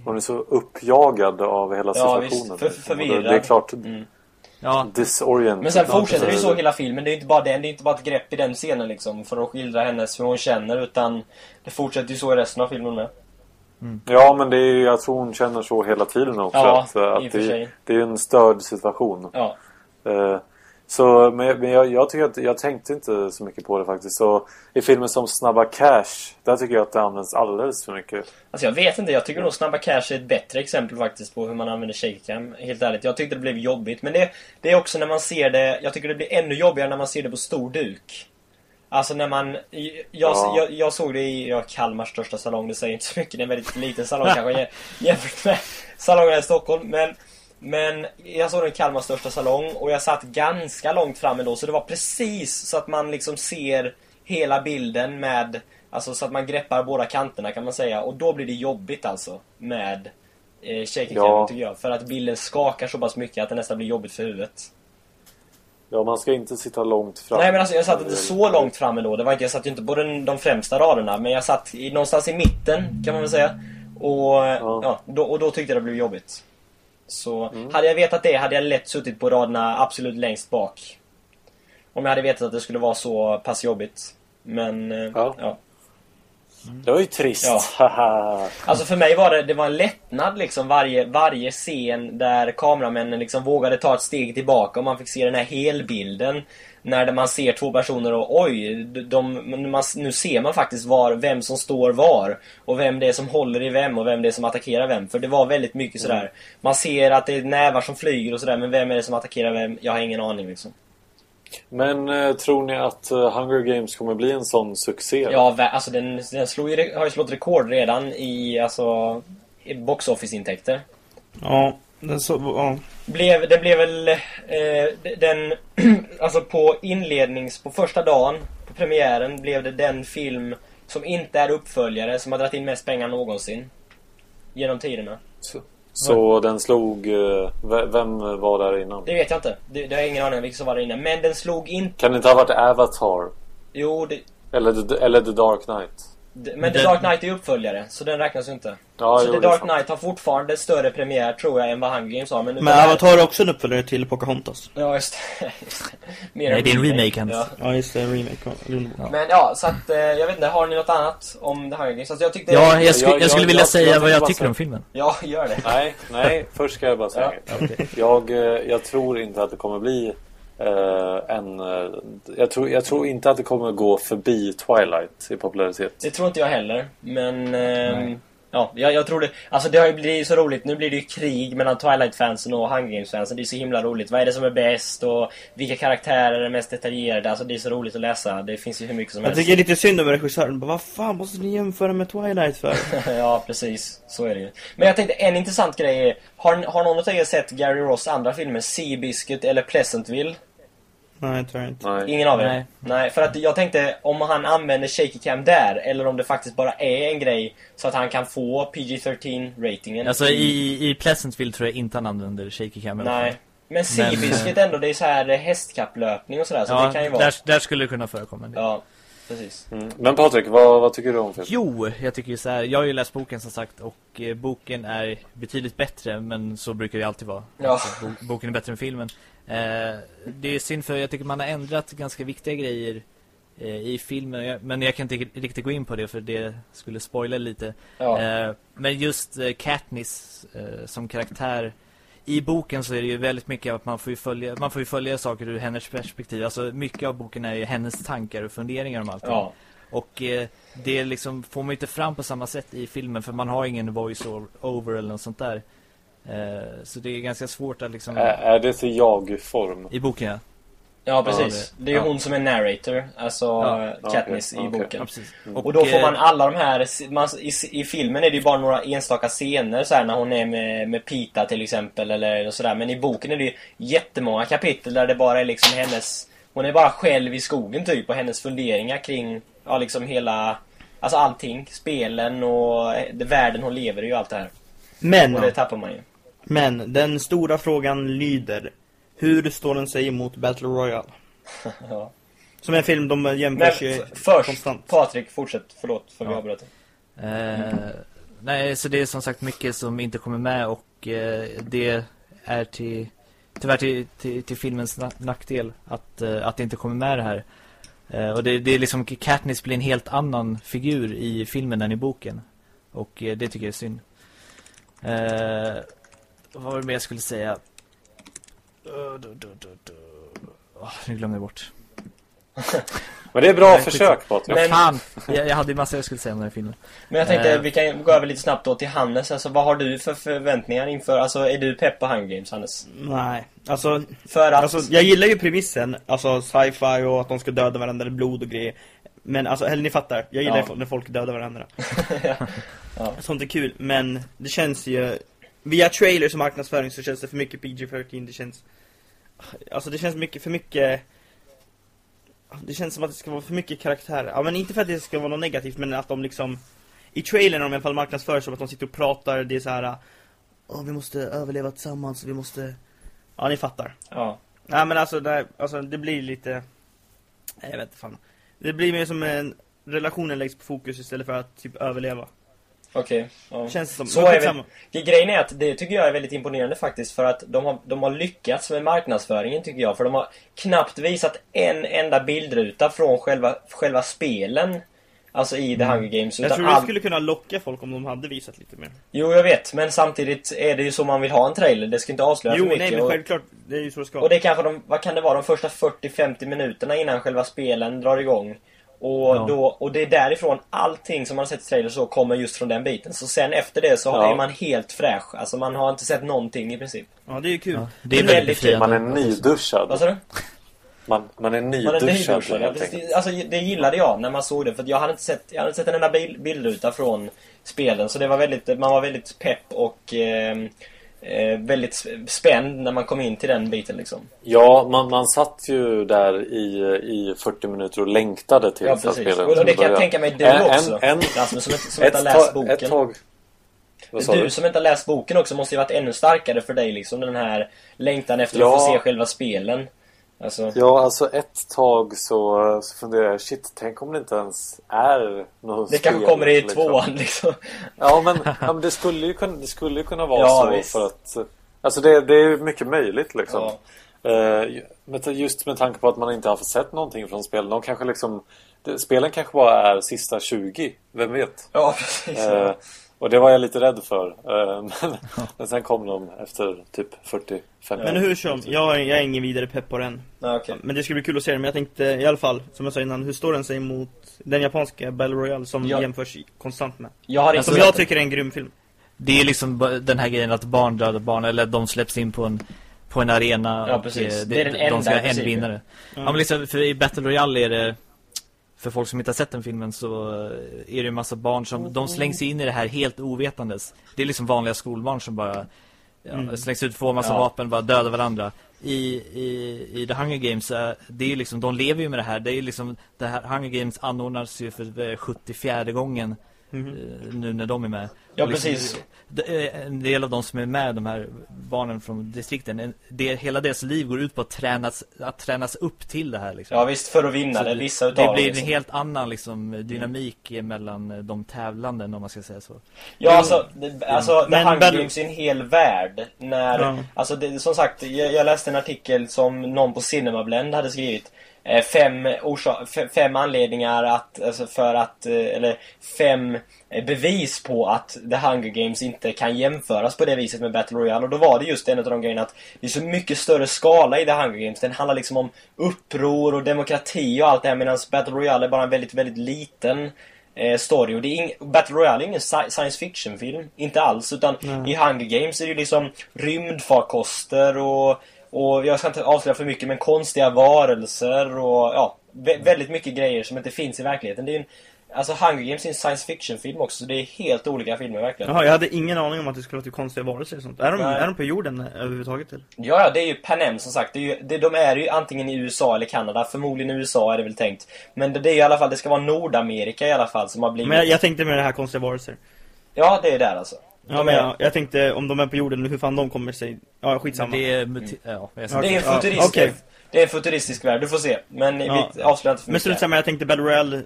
Hon är så uppjagad av hela
Ja,
situationen.
visst. För- förvirrad.
det är klart
Mm.
ja,
disoriented.
Men sen
Ja,
fortsätter det ju så hela filmen. Det är inte bara det. Det är inte bara ett grepp i den scenen liksom. För att skildra hennes hur hon känner. Utan det fortsätter ju så i resten av filmen med.
Ja, men det är, ju- jag tror hon känner så hela tiden också.
Ja,
att, eh, att det, det är en störd situation.
Ja.
Eh, Så, men, men jag, jag tycker att jag tänkte inte så mycket på det faktiskt. Så i filmer som Snabba Cash, där tycker jag att det används alldeles för mycket.
Alltså jag vet inte, jag tycker nog Snabba Cash är ett bättre exempel faktiskt på hur man använder shakycam. Helt ärligt, jag tyckte det blev jobbigt. Men det, det är också när man ser det, jag tycker det blir ännu jobbigare när man ser det på stor duk. Alltså när man, jag,
Ja.
jag, jag såg det i ja, Kalmars största salong, det säger inte så mycket, det är en väldigt liten salong kanske jä- jämfört med salongerna i Stockholm. Men, men jag såg den i Kalmars största salong och jag satt ganska långt fram ändå så det var precis så att man liksom ser hela bilden med Alltså så att man greppar båda kanterna kan man säga och då blir det jobbigt alltså med eh, shaky
Ja.
tycker jag. För att bilden skakar så pass mycket att det nästan blir jobbigt för huvudet.
Ja, man ska inte sitta långt fram.
Nej men alltså jag satt inte så långt fram ändå. Det var inte, jag satt ju inte på den, de främsta raderna. Men jag satt i, någonstans i mitten kan man väl säga. Och, ja. då, och då tyckte jag det blev jobbigt. Så hade jag vetat det hade jag lätt suttit på raderna absolut längst bak. Om jag hade vetat att det skulle vara så pass jobbigt. Men, eh,
Ja.
Ja.
Det var ju trist.
Ja. Alltså för mig var det, det var en lättnad liksom varje, varje scen där kameramännen liksom vågade ta ett steg tillbaka och man fick se den här helbilden. När man ser två personer och oj, de, man, nu ser man faktiskt var, vem som står var. Och vem det är som håller i vem och vem det är som attackerar vem. För det var väldigt mycket sådär. Man ser att det är nävar som flyger och sådär men vem är det som attackerar vem? Jag har ingen aning liksom.
Men eh, tror ni att eh, Hunger Games kommer bli en sån succé?
Ja, alltså den, den slog ju, har ju slått rekord redan i alltså i box office-intäkter.
Ja, den så, ja.
Blev, det blev väl eh, den, alltså på inlednings, på första dagen på premiären blev det den film som inte är uppföljare som har dragit in mest pengar någonsin. Genom tiderna.
Så, så den slog... eh, ve- Vem var där innan?
Det vet jag inte. Det, det har jag ingen aning om vilka som var där inne. Men den slog inte...
Kan det inte ha varit Avatar?
Jo, det,
Eller, eller The Dark Knight?
Men The Dark Knight är uppföljare, så den räknas ju inte.
Ja,
så
jo,
The Dark. Knight har fortfarande större premiär, tror jag, än vad Hunger Games har. Men,
Men Avatar är också en uppföljare till Pocahontas.
Ja, just det.
Nej, det är en remake, Hans.
Ja.
Ja, just det. En remake. Ja.
Men ja, så att eh, jag vet inte, har ni något annat om The Hunger Games? Alltså jag tyckte...
ja jag, skulle,
jag-
jag skulle vilja
jag-
säga
jag
vad jag tycker om filmen.
Ja, gör det.
Nej, nej. Först ska jag bara säga jag, eh, jag tror inte att det kommer bli eh, en... eh, jag, tror, jag tror inte att det kommer gå förbi Twilight i popularitet.
Det tror inte jag heller, men... ehm, Ja, jag, jag tror det. Alltså det har ju blivit så roligt. Nu blir det ju krig mellan Twilight-fansen och Hunger Games-fansen. Det är så himla roligt. Vad är det som är bäst och vilka karaktärer är mest detaljerade? Alltså det är så roligt att läsa. Det finns ju hur mycket som
Jag
helst.
tycker det är lite synd om regissören. Vad fan måste ni jämföra med Twilight för?
ja, precis. Så är det ju. Men jag tänkte en intressant grej är, har, har någon av er sett Gary Ross andra filmer? Seabiscuit eller Pleasantville?
Nej, tror jag inte.
Nej.
Ingen av er?
Nej.
Nej, för att jag tänkte om han använder shaky cam där eller om det faktiskt bara är en grej så att han kan få PG-13 ratingen.
Alltså i, i Pleasantville tror jag inte han använder shaky cam.
Nej. Men Seabiscuit ändå, det är så här hästkapplöpning och sådär så
Ja,
det kan ju vara...
där, där skulle det kunna förekomma del.
Ja, precis.
Mm. Men Patrik, vad, vad tycker du om filmen?
Jo, jag tycker ju så här. Jag har ju läst boken som sagt och eh, boken är betydligt bättre men så brukar det alltid vara.
Ja.
Alltså, bo, boken är bättre än filmen. Eh, det är synd för jag tycker man har ändrat ganska viktiga grejer eh, i filmen men jag kan inte riktigt gå in på det för det skulle spoila lite.
Ja.
Eh, men just Katniss som karaktär i boken så är det ju väldigt mycket att man får ju följa, man får ju följa saker ur hennes perspektiv. Alltså mycket av boken är ju hennes tankar och funderingar om allting.
Ja.
Och det liksom får man inte fram på samma sätt i filmen för man har ingen voice over eller något sånt där. Eh, så det är ganska svårt att liksom...
Är, är det till jag-form?
I boken ja.
Ja, precis.
Ja,
det är ju
ja.
hon som är narrator, alltså
Ja.
Katniss
Okej,
i boken.
ja precis.
Och då får
eh,
man alla de här, man, i, i filmen är det ju bara några enstaka scener så här, när hon är med, med Pita till exempel eller sådär. Men i boken är det ju jättemånga kapitel där det bara är liksom hennes, hon är bara själv i skogen typ och hennes funderingar kring, ja liksom hela, alltså allting. Spelen och eh, det, världen hon lever i och allt det här.
Men,
Och det tappar man ju.
Men den stora frågan lyder. Hur står den sig emot Battle Royale?
ja.
Som en film de ju
f- först,
konstant.
Patrik, fortsätt. Förlåt för vi
Ja.
avbröt.
Eh, nej, så det är som sagt mycket som inte kommer med och eh, det är till tyvärr till, till, till filmens na- nackdel att, eh, att det inte kommer med det här. Eh, och det, det är liksom Katniss blir en helt annan figur i filmen än i boken. Och eh, det tycker jag är synd. Vad var det mer jag skulle säga? Du, du, du, du. Åh, nu glömde jag bort.
Men det är bra
Nej,
försök Patrik.
Men-
Fan, jag, jag hade ju massor jag skulle säga om den här filmen.
Men jag tänkte
Eh.
vi kan gå över lite snabbt då till Hannes. Alltså vad har du för förväntningar inför, alltså är du pepp på Hunger Games Hannes?
Nej, alltså,
För att...
alltså jag gillar ju premissen. Alltså sci-fi och att de ska döda varandra, blod och grejer. Men alltså, eller ni fattar. Jag gillar
Ja.
när folk dödar varandra.
Ja.
Sånt är kul, men det känns ju... Via trailers och marknadsföring så känns det för mycket PG-13. Det känns... Alltså det känns mycket, för mycket... Det känns som att det ska vara för mycket karaktär. Ja men inte för att det ska vara något negativt, men att de liksom... I trailern de i alla fall marknadsför som att de sitter och pratar, det är så här. Åh, vi måste överleva tillsammans, vi måste... Ja, ni fattar.
Ja.
Nej men alltså det, alltså, det blir lite... Jag vet inte fan. Det blir mer som en... Relationen läggs på fokus istället för att typ överleva.
Okej. Ja.
Känns som.
Så är väl, grejen är att det tycker jag är väldigt imponerande faktiskt för att de har, de har lyckats med marknadsföringen tycker jag. För de har knappt visat en enda bildruta från själva, själva spelen. Alltså i The Hunger Games.
Jag tror det
all-
skulle kunna locka folk om de hade visat lite mer.
Jo, jag vet. Men samtidigt är det ju så man vill ha en trailer. Det ska inte avslöja
Jo,
för mycket.
nej men självklart. Det är ju så det ska.
och det är kanske de, vad kan det vara, de första 40-50 minuterna innan själva spelen drar igång. Och,
Ja.
då, och det är därifrån allting som man har sett i trailer så kommer just från den biten. Så sen efter det så
Ja.
är man helt fräsch. Alltså man har inte sett någonting i princip.
Ja, det är ju kul.
Ja, det är
Men
väldigt
väldigt
Man
befriande.
är nyduschad.
Vad sa du?
Man, man är
Man är
nyduschad
nyduschad. Ja, precis. alltså, det gillade jag när man såg det. För jag hade inte sett, jag hade inte sett en enda bil, bildruta från spelen. Så det var väldigt, man var väldigt pepp och eh, väldigt sp- spänd när man kom in till den biten liksom.
Ja, man, man satt ju där i, i 40 minuter och längtade till
Ja,
att
precis.
spelet
Och det kan jag tänka mig du
En-
också.
En,
Rasmus, som, som inte har läst boken.
ett tag...
Du
du?
som inte har läst boken också måste ju varit ännu starkare för dig liksom. Den här längtan efter
Ja.
att få se själva spelen. Alltså,
Ja, alltså ett tag så, så funderade jag, shit, tänk om det inte ens är något
det kanske kommer i
liksom.
tvåan liksom.
Ja, men, ja, men det, skulle ju kunna, det skulle ju kunna vara
Ja,
så
visst.
för att... Alltså det, det är mycket möjligt liksom.
Ja.
Med, just med tanke på att man inte har fått sett någonting från spelen. De kanske liksom... Spelen kanske bara är sista 20, vem vet?
Ja, precis.
Eh, Och det var jag lite rädd för. Eh, Men, men sen kom de efter typ 45
Men hur som, jag, är- jag är ingen vidare pepp på den.
Ja, okej.
Men det skulle bli kul att se den, men jag tänkte i alla fall, som jag sa innan, hur står den sig mot den japanska Battle Royale som
Ja.
jämförs konstant med?
Jag har inte
Som jag tycker är en grym film.
Det är liksom den här grejen att barn dödar barn eller de släpps in på en på en arena
Ja,
och
precis.
eh,
Det är den
de
enda
ska ha en vinnare. Ja. men liksom, för i Battle Royale är det för folk som inte har sett den filmen så eh, är det en massa barn som de slängs in i det här helt ovetandes. Det är liksom vanliga skolbarn som bara ja,
Mm.
slängs ut, får massa
Ja.
vapen, bara dödar varandra. I, i, i The Hunger Games, eh, det är ju liksom, de lever ju med det här. Det är ju liksom, det här Hunger Games anordnas ju för eh, 74 gången Eh, nu när de är med.
Ja,
Och liksom,
precis.
det är En del av de som är med, de här barnen från distrikten, en- det, hela deras liv går ut på att tränas, att tränas upp till det här liksom.
Ja visst, för att vinna
Så
det.
det-
Vissa
Det
utav
blir
dem,
en
liksom.
helt annan liksom, dynamik mellan eh, de tävlande om man ska säga så.
Ja, alltså, det, alltså The
Men
Hunger
Battle-
Games är en hel värld. När,
Ja.
alltså det, som sagt, jag, jag läste en artikel som någon på Cinemablend hade skrivit. Eh, fem, fem anledningar att, alltså för att, eh, eller fem eh, bevis på att The Hunger Games inte kan jämföras på det viset med Battle Royale. Och då var det just en av de grejerna att det är så mycket större skala i The Hunger Games. Den handlar liksom om uppror och demokrati och allt det här medan Battle Royale är bara en väldigt, väldigt liten eh, story. Och det är Battle Royale är ingen sci- science fiction-film. Inte alls. Utan i Hunger Games är det ju liksom rymdfarkoster och, och jag ska inte avslöja för mycket men konstiga varelser och ja, vä- väldigt mycket grejer som inte finns i verkligheten. Det är en, alltså Hunger Games är en science fiction-film också så det är helt olika filmer verkligen.
Jaha, jag hade ingen aning om att det skulle vara till konstiga varelser och sånt. Är de,
Nej.
är de på jorden överhuvudtaget eller?
Ja, ja, det är ju Panem som sagt. Det är ju, det, de är ju antingen i USA eller Kanada. Förmodligen i USA är det väl tänkt. Men det, det är i alla fall, det ska vara Nordamerika i alla fall som har blivit...
Men jag, jag tänkte med det här konstiga varelser.
Ja, det är där alltså.
Ja, men jag, jag tänkte om de är på jorden, hur fan de kommer sig... Ja, skitsamma.
Men det är, muti- ja,
Ja,
Det är en
Ja,
futuristisk,
okej.
det är futuristisk värld, du får se. Men
Ja.
vi avslöjar inte för
Men
mycket.
strunt samma, jag tänkte Battle Royale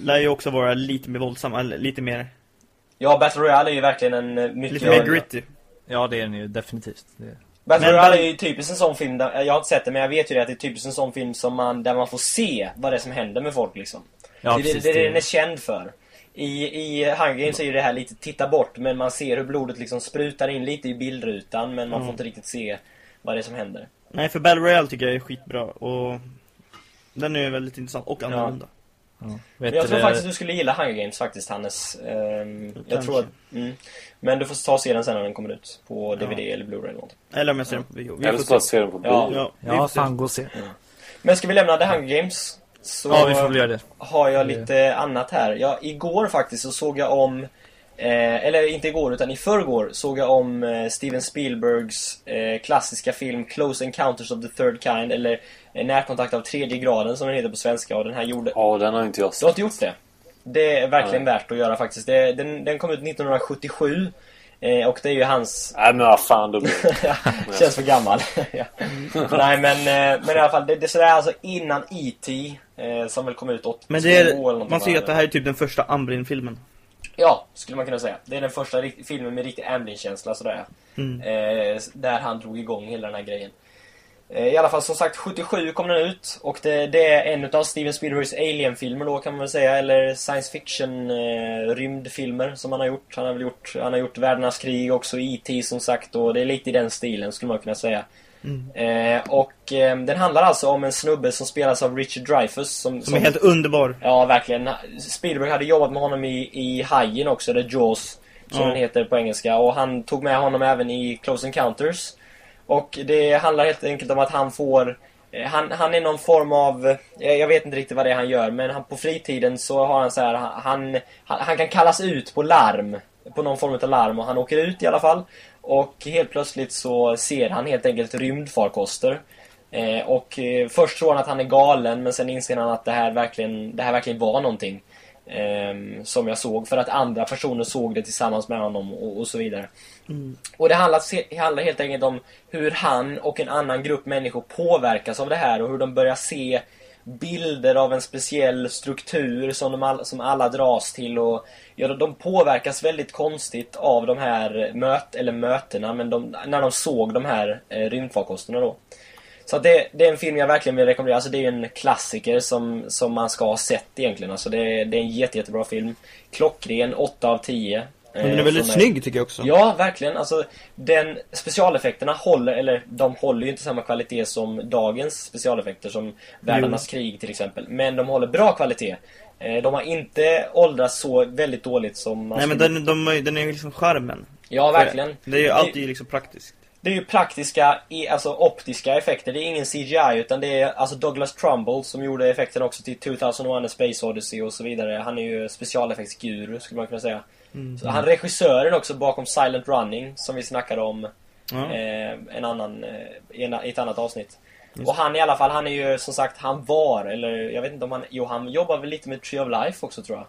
lär ju också vara lite mer våldsam, eller lite mer...
Ja, Battle Royale är ju verkligen en eh, mycket...
Lite mer gritty.
ja det är den ju definitivt. Det,
Battle
Men
Royale är ju typiskt en sån film, där, jag har inte sett det men jag vet ju det att det är typiskt en sån film som man, där man får se vad det är som händer med folk liksom.
ja,
det,
precis,
det, det,
det-
den är känd för. I, I Hunger Games är ju det här lite titta bort men man ser hur blodet liksom sprutar in lite i bildrutan men man får inte riktigt se vad det är som händer.
Nej, för Battle Royale tycker jag är skitbra och... Den är ju väldigt intressant och annorlunda.
ja. Vet
jag tror
det-
faktiskt du skulle gilla Hunger Games faktiskt Hannes. Ehm, jag
Kanske.
tror att, mm. Men du får ta och se den sen när den kommer ut. På DVD eller Blu-ray eller något.
Eller om jag ser den på bio. Vi
Eller
får
så bara
se.
den på bio.
Ja.
Ja, vi
Ja, fan gå och se.
Men ska vi lämna The Hunger Games? Så
Ja, vi får väl göra det.
har jag lite annat här. Ja, igår faktiskt så såg jag om eh, eller inte igår utan i förrgår såg jag om eh, Steven Spielbergs eh, klassiska film Close Encounters of the Third Kind eller eh, Närkontakt av tredje graden som den heter på svenska och den här gjorde...
Ja, den har inte jag
Du har
sett.
inte gjort det? Det är verkligen
Nej.
värt att göra faktiskt. Det, den, den kom ut 1977 eh, och det är ju hans
Nej men vad fan, då blir det.
Känns för gammal. ja. Nej men, eh, men i alla fall, det, det är sådär alltså innan E.T. Eh, som väl kom ut 82
Men det är, man ser ju att det här är typ den första Ambrin-filmen.
Ja, skulle man kunna säga. Det är den första filmen med riktig Amblin-känsla sådär.
Mm.
Eh, där han drog igång hela den här grejen. Eh, I alla fall som sagt 77 kom den ut och det, det är en av Steven Spielbergs Alien-filmer då kan man väl säga. Eller science fiction eh, som han har gjort. Han har väl gjort, han har gjort Världarnas krig också, E.T. som sagt och det är lite i den stilen skulle man kunna säga. Eh, och eh, den handlar alltså om en snubbe som spelas av Richard Dreyfuss som,
Som är helt underbar.
Ja, verkligen. Spielberg hade jobbat med honom i, i Hajen också, eller Jaws, som
Ja.
den heter på engelska. Och han tog med honom även i Close Encounters. Och det handlar helt enkelt om att han får... Eh, han, han är någon form av... Jag vet inte riktigt vad det är han gör, men han, på fritiden så har han så här, han, han, han kan kallas ut på larm. På någon form av larm och han åker ut i alla fall. Och helt plötsligt så ser han helt enkelt rymdfarkoster. Eh, och eh, först tror han att han är galen men sen inser han att det här verkligen, det här verkligen var någonting. Eh, som jag såg för att andra personer såg det tillsammans med honom och, och så vidare. Och det handlar, handlar helt enkelt om hur han och en annan grupp människor påverkas av det här och hur de börjar se bilder av en speciell struktur som, de all, som alla dras till och ja, de påverkas väldigt konstigt av de här möt, eller mötena men de, när de såg de här eh, rymdfarkosterna då. Så det, det är en film jag verkligen vill rekommendera. Alltså det är en klassiker som, som man ska ha sett egentligen. Alltså det, det är en jätte, jättebra film. Klockren, 8 av 10.
Men den är
Eh,
väldigt snygg tycker jag också.
Ja, verkligen. Alltså, den specialeffekterna håller, eller de håller ju inte samma kvalitet som dagens specialeffekter som Världarnas krig till exempel. Men de håller bra kvalitet. Eh, De har inte åldrats så väldigt dåligt som man
Nej men den, de, den är ju liksom charmen.
Ja, verkligen.
Det är ju alltid liksom praktiskt.
Det är ju praktiska, i- alltså optiska effekter. Det är ingen CGI utan det är alltså Douglas Trumbull som gjorde effekten också till 2001 A Space Odyssey och så vidare. Han är ju specialeffektsguru skulle man kunna säga.
Mm.
Så han regissören också bakom Silent Running som vi snackade om
Ja.
eh, en annan, eh, i en, ett annat avsnitt. Och han i alla fall, han är ju som sagt, han var, eller jag vet inte om han, jo han jobbar väl lite med Tree of Life också tror jag.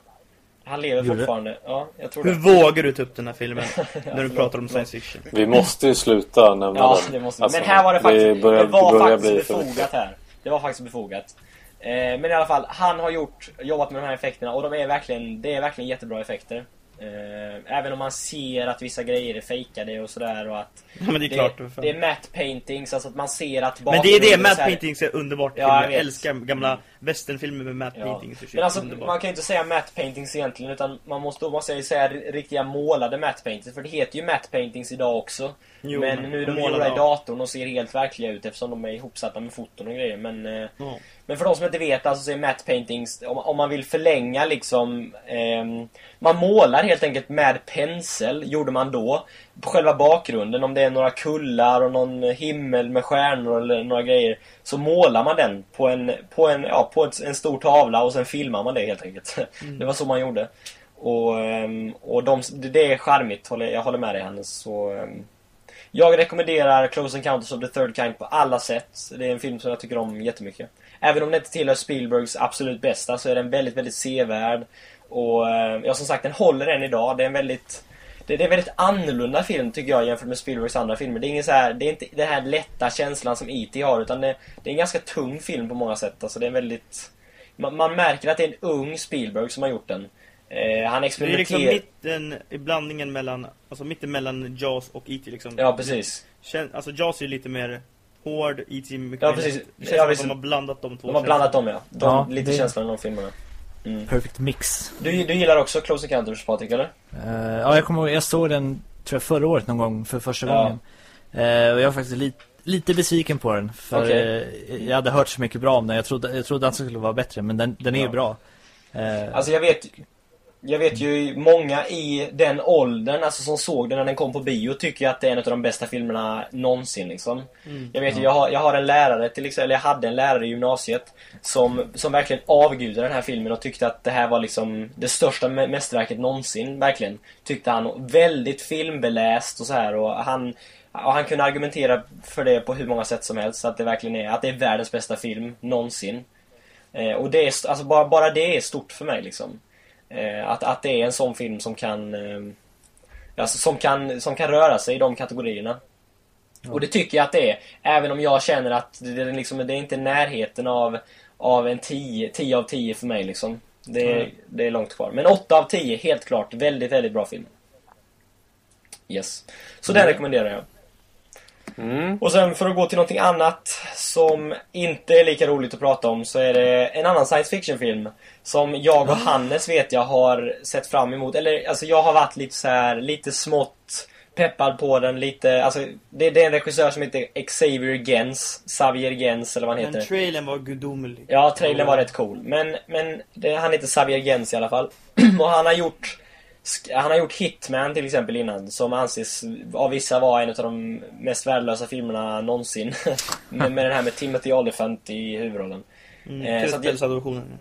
Han lever
Gjorde det?
fortfarande. Ja, jag tror
Hur
det.
vågar du ta upp den här filmen? när du pratar om science fiction.
Vi måste ju sluta nämna
Ja,
den.
det måste
Alltså,
Men här var det faktiskt, det,
börjar,
var
det börjar
faktiskt befogat här. Det var faktiskt befogat. Eh, men i alla fall, han har gjort, jobbat med de här effekterna och de är verkligen, det är verkligen jättebra effekter. Eh, även om man ser att vissa grejer är fejkade och sådär och att
Ja, men det är klart.
det är matte paintings, alltså att man ser att
Men det är det,
bakgrunden
matte paintings är underbart.
Ja, jag
jag, älskar gamla westernfilmer med matte
Ja.
paintings.
Men alltså, man kan ju inte säga matte paintings egentligen utan man måste, då måste ju säga ri- riktiga målade matte paintings för det heter ju matte paintings idag också.
Jo,
men nu är de
målade,
gjorda i datorn och ser helt verkliga ut eftersom de är ihopsatta med foton och grejer. Men, eh,
Ja.
men för de som inte vet alltså så är matte paintings, om, om man vill förlänga liksom ehm, Man målar helt enkelt med pensel, gjorde man då. På själva bakgrunden, om det är några kullar och någon himmel med stjärnor eller några grejer. Så målar man den på en, på en, ja, på ett, en stor tavla och sen filmar man det helt enkelt. Det var så man gjorde. Och, ehm, och de, det är charmigt, jag håller med dig Hannes. Så, ehm, jag rekommenderar Close Encounters of the Third Kind på alla sätt. Det är en film som jag tycker om jättemycket. Även om den inte tillhör Spielbergs absolut bästa så är den väldigt, väldigt sevärd. Och eh, ja, som sagt, den håller än idag. Det är en väldigt... Det, det är en väldigt annorlunda film tycker jag jämfört med Spielbergs andra filmer. Det är, ingen så här, det är inte den här lätta känslan som E.T. har utan det, det är en ganska tung film på många sätt. Alltså det är en väldigt... Man, man märker att det är en ung Spielberg som har gjort den. Eh, han
Det är
experimenterar...
liksom mitten, i blandningen mellan, alltså mitten mellan Jaws och E.T. liksom.
Ja, precis.
Kän, alltså Jaws är lite mer hård, E.T. är mycket
Ja,
mer
precis.
lätt. Det känns
Ja,
som att de har blandat de två.
De har blandat dem ja. De,
Ja,
lite
det-
känslan i de filmerna. Mm.
Perfect mix.
Du, du gillar också Close Encounters Patrik, eller?
Eh, ja, jag kommer ihåg, jag såg den, tror jag, förra året någon gång för första
Ja.
gången. Eh, och jag var faktiskt li lite besviken på den. För
Okej.
eh, jag hade hört så mycket bra om den. Jag trodde, jag trodde att den skulle vara bättre, men den, den är ju
Ja.
bra. Eh,
Alltså jag vet jag vet ju många i den åldern, alltså som såg den när den kom på bio, tycker att det är en av de bästa filmerna någonsin liksom.
Mm.
Jag vet ju, jag har, jag har en lärare till exempel, eller jag hade en lärare i gymnasiet som, som verkligen avgudade den här filmen och tyckte att det här var liksom det största mä- mästerverket någonsin, verkligen. Tyckte han. Väldigt filmbeläst och så här och han och han kunde argumentera för det på hur många sätt som helst, att det verkligen är, att det är världens bästa film någonsin. Eh, och det är, alltså bara, bara det är stort för mig liksom. Eh, att, att det är en sån film som kan eh, alltså, som kan, som kan röra sig i de kategorierna. Och det tycker jag att det är. Även om jag känner att det, är liksom, det är inte närheten av, av en 10, 10 av 10 för mig liksom. Det
Mm.
det är långt kvar. Men 8 av 10, helt klart. Väldigt, väldigt bra film. Yes. Så den rekommenderar jag.
Mm.
Och sen för att gå till någonting annat som inte är lika roligt att prata om så är det en annan science fiction-film som jag och Hannes vet jag har sett fram emot. Eller alltså jag har varit lite så här, lite smått peppad på den. Lite, alltså det, det är en regissör som heter Xavier Gens. Xavier Gens eller vad han
Men
heter.
trailern var gudomlig.
Ja, trailern var rätt cool. Men, men det, han heter Xavier Gens i alla fall. och han har gjort han har gjort Hitman till exempel innan, som anses av vissa vara en av de mest värdelösa filmerna någonsin. med, med den här med Timothy Olyphant i huvudrollen.
Mm,
Eh, så att-.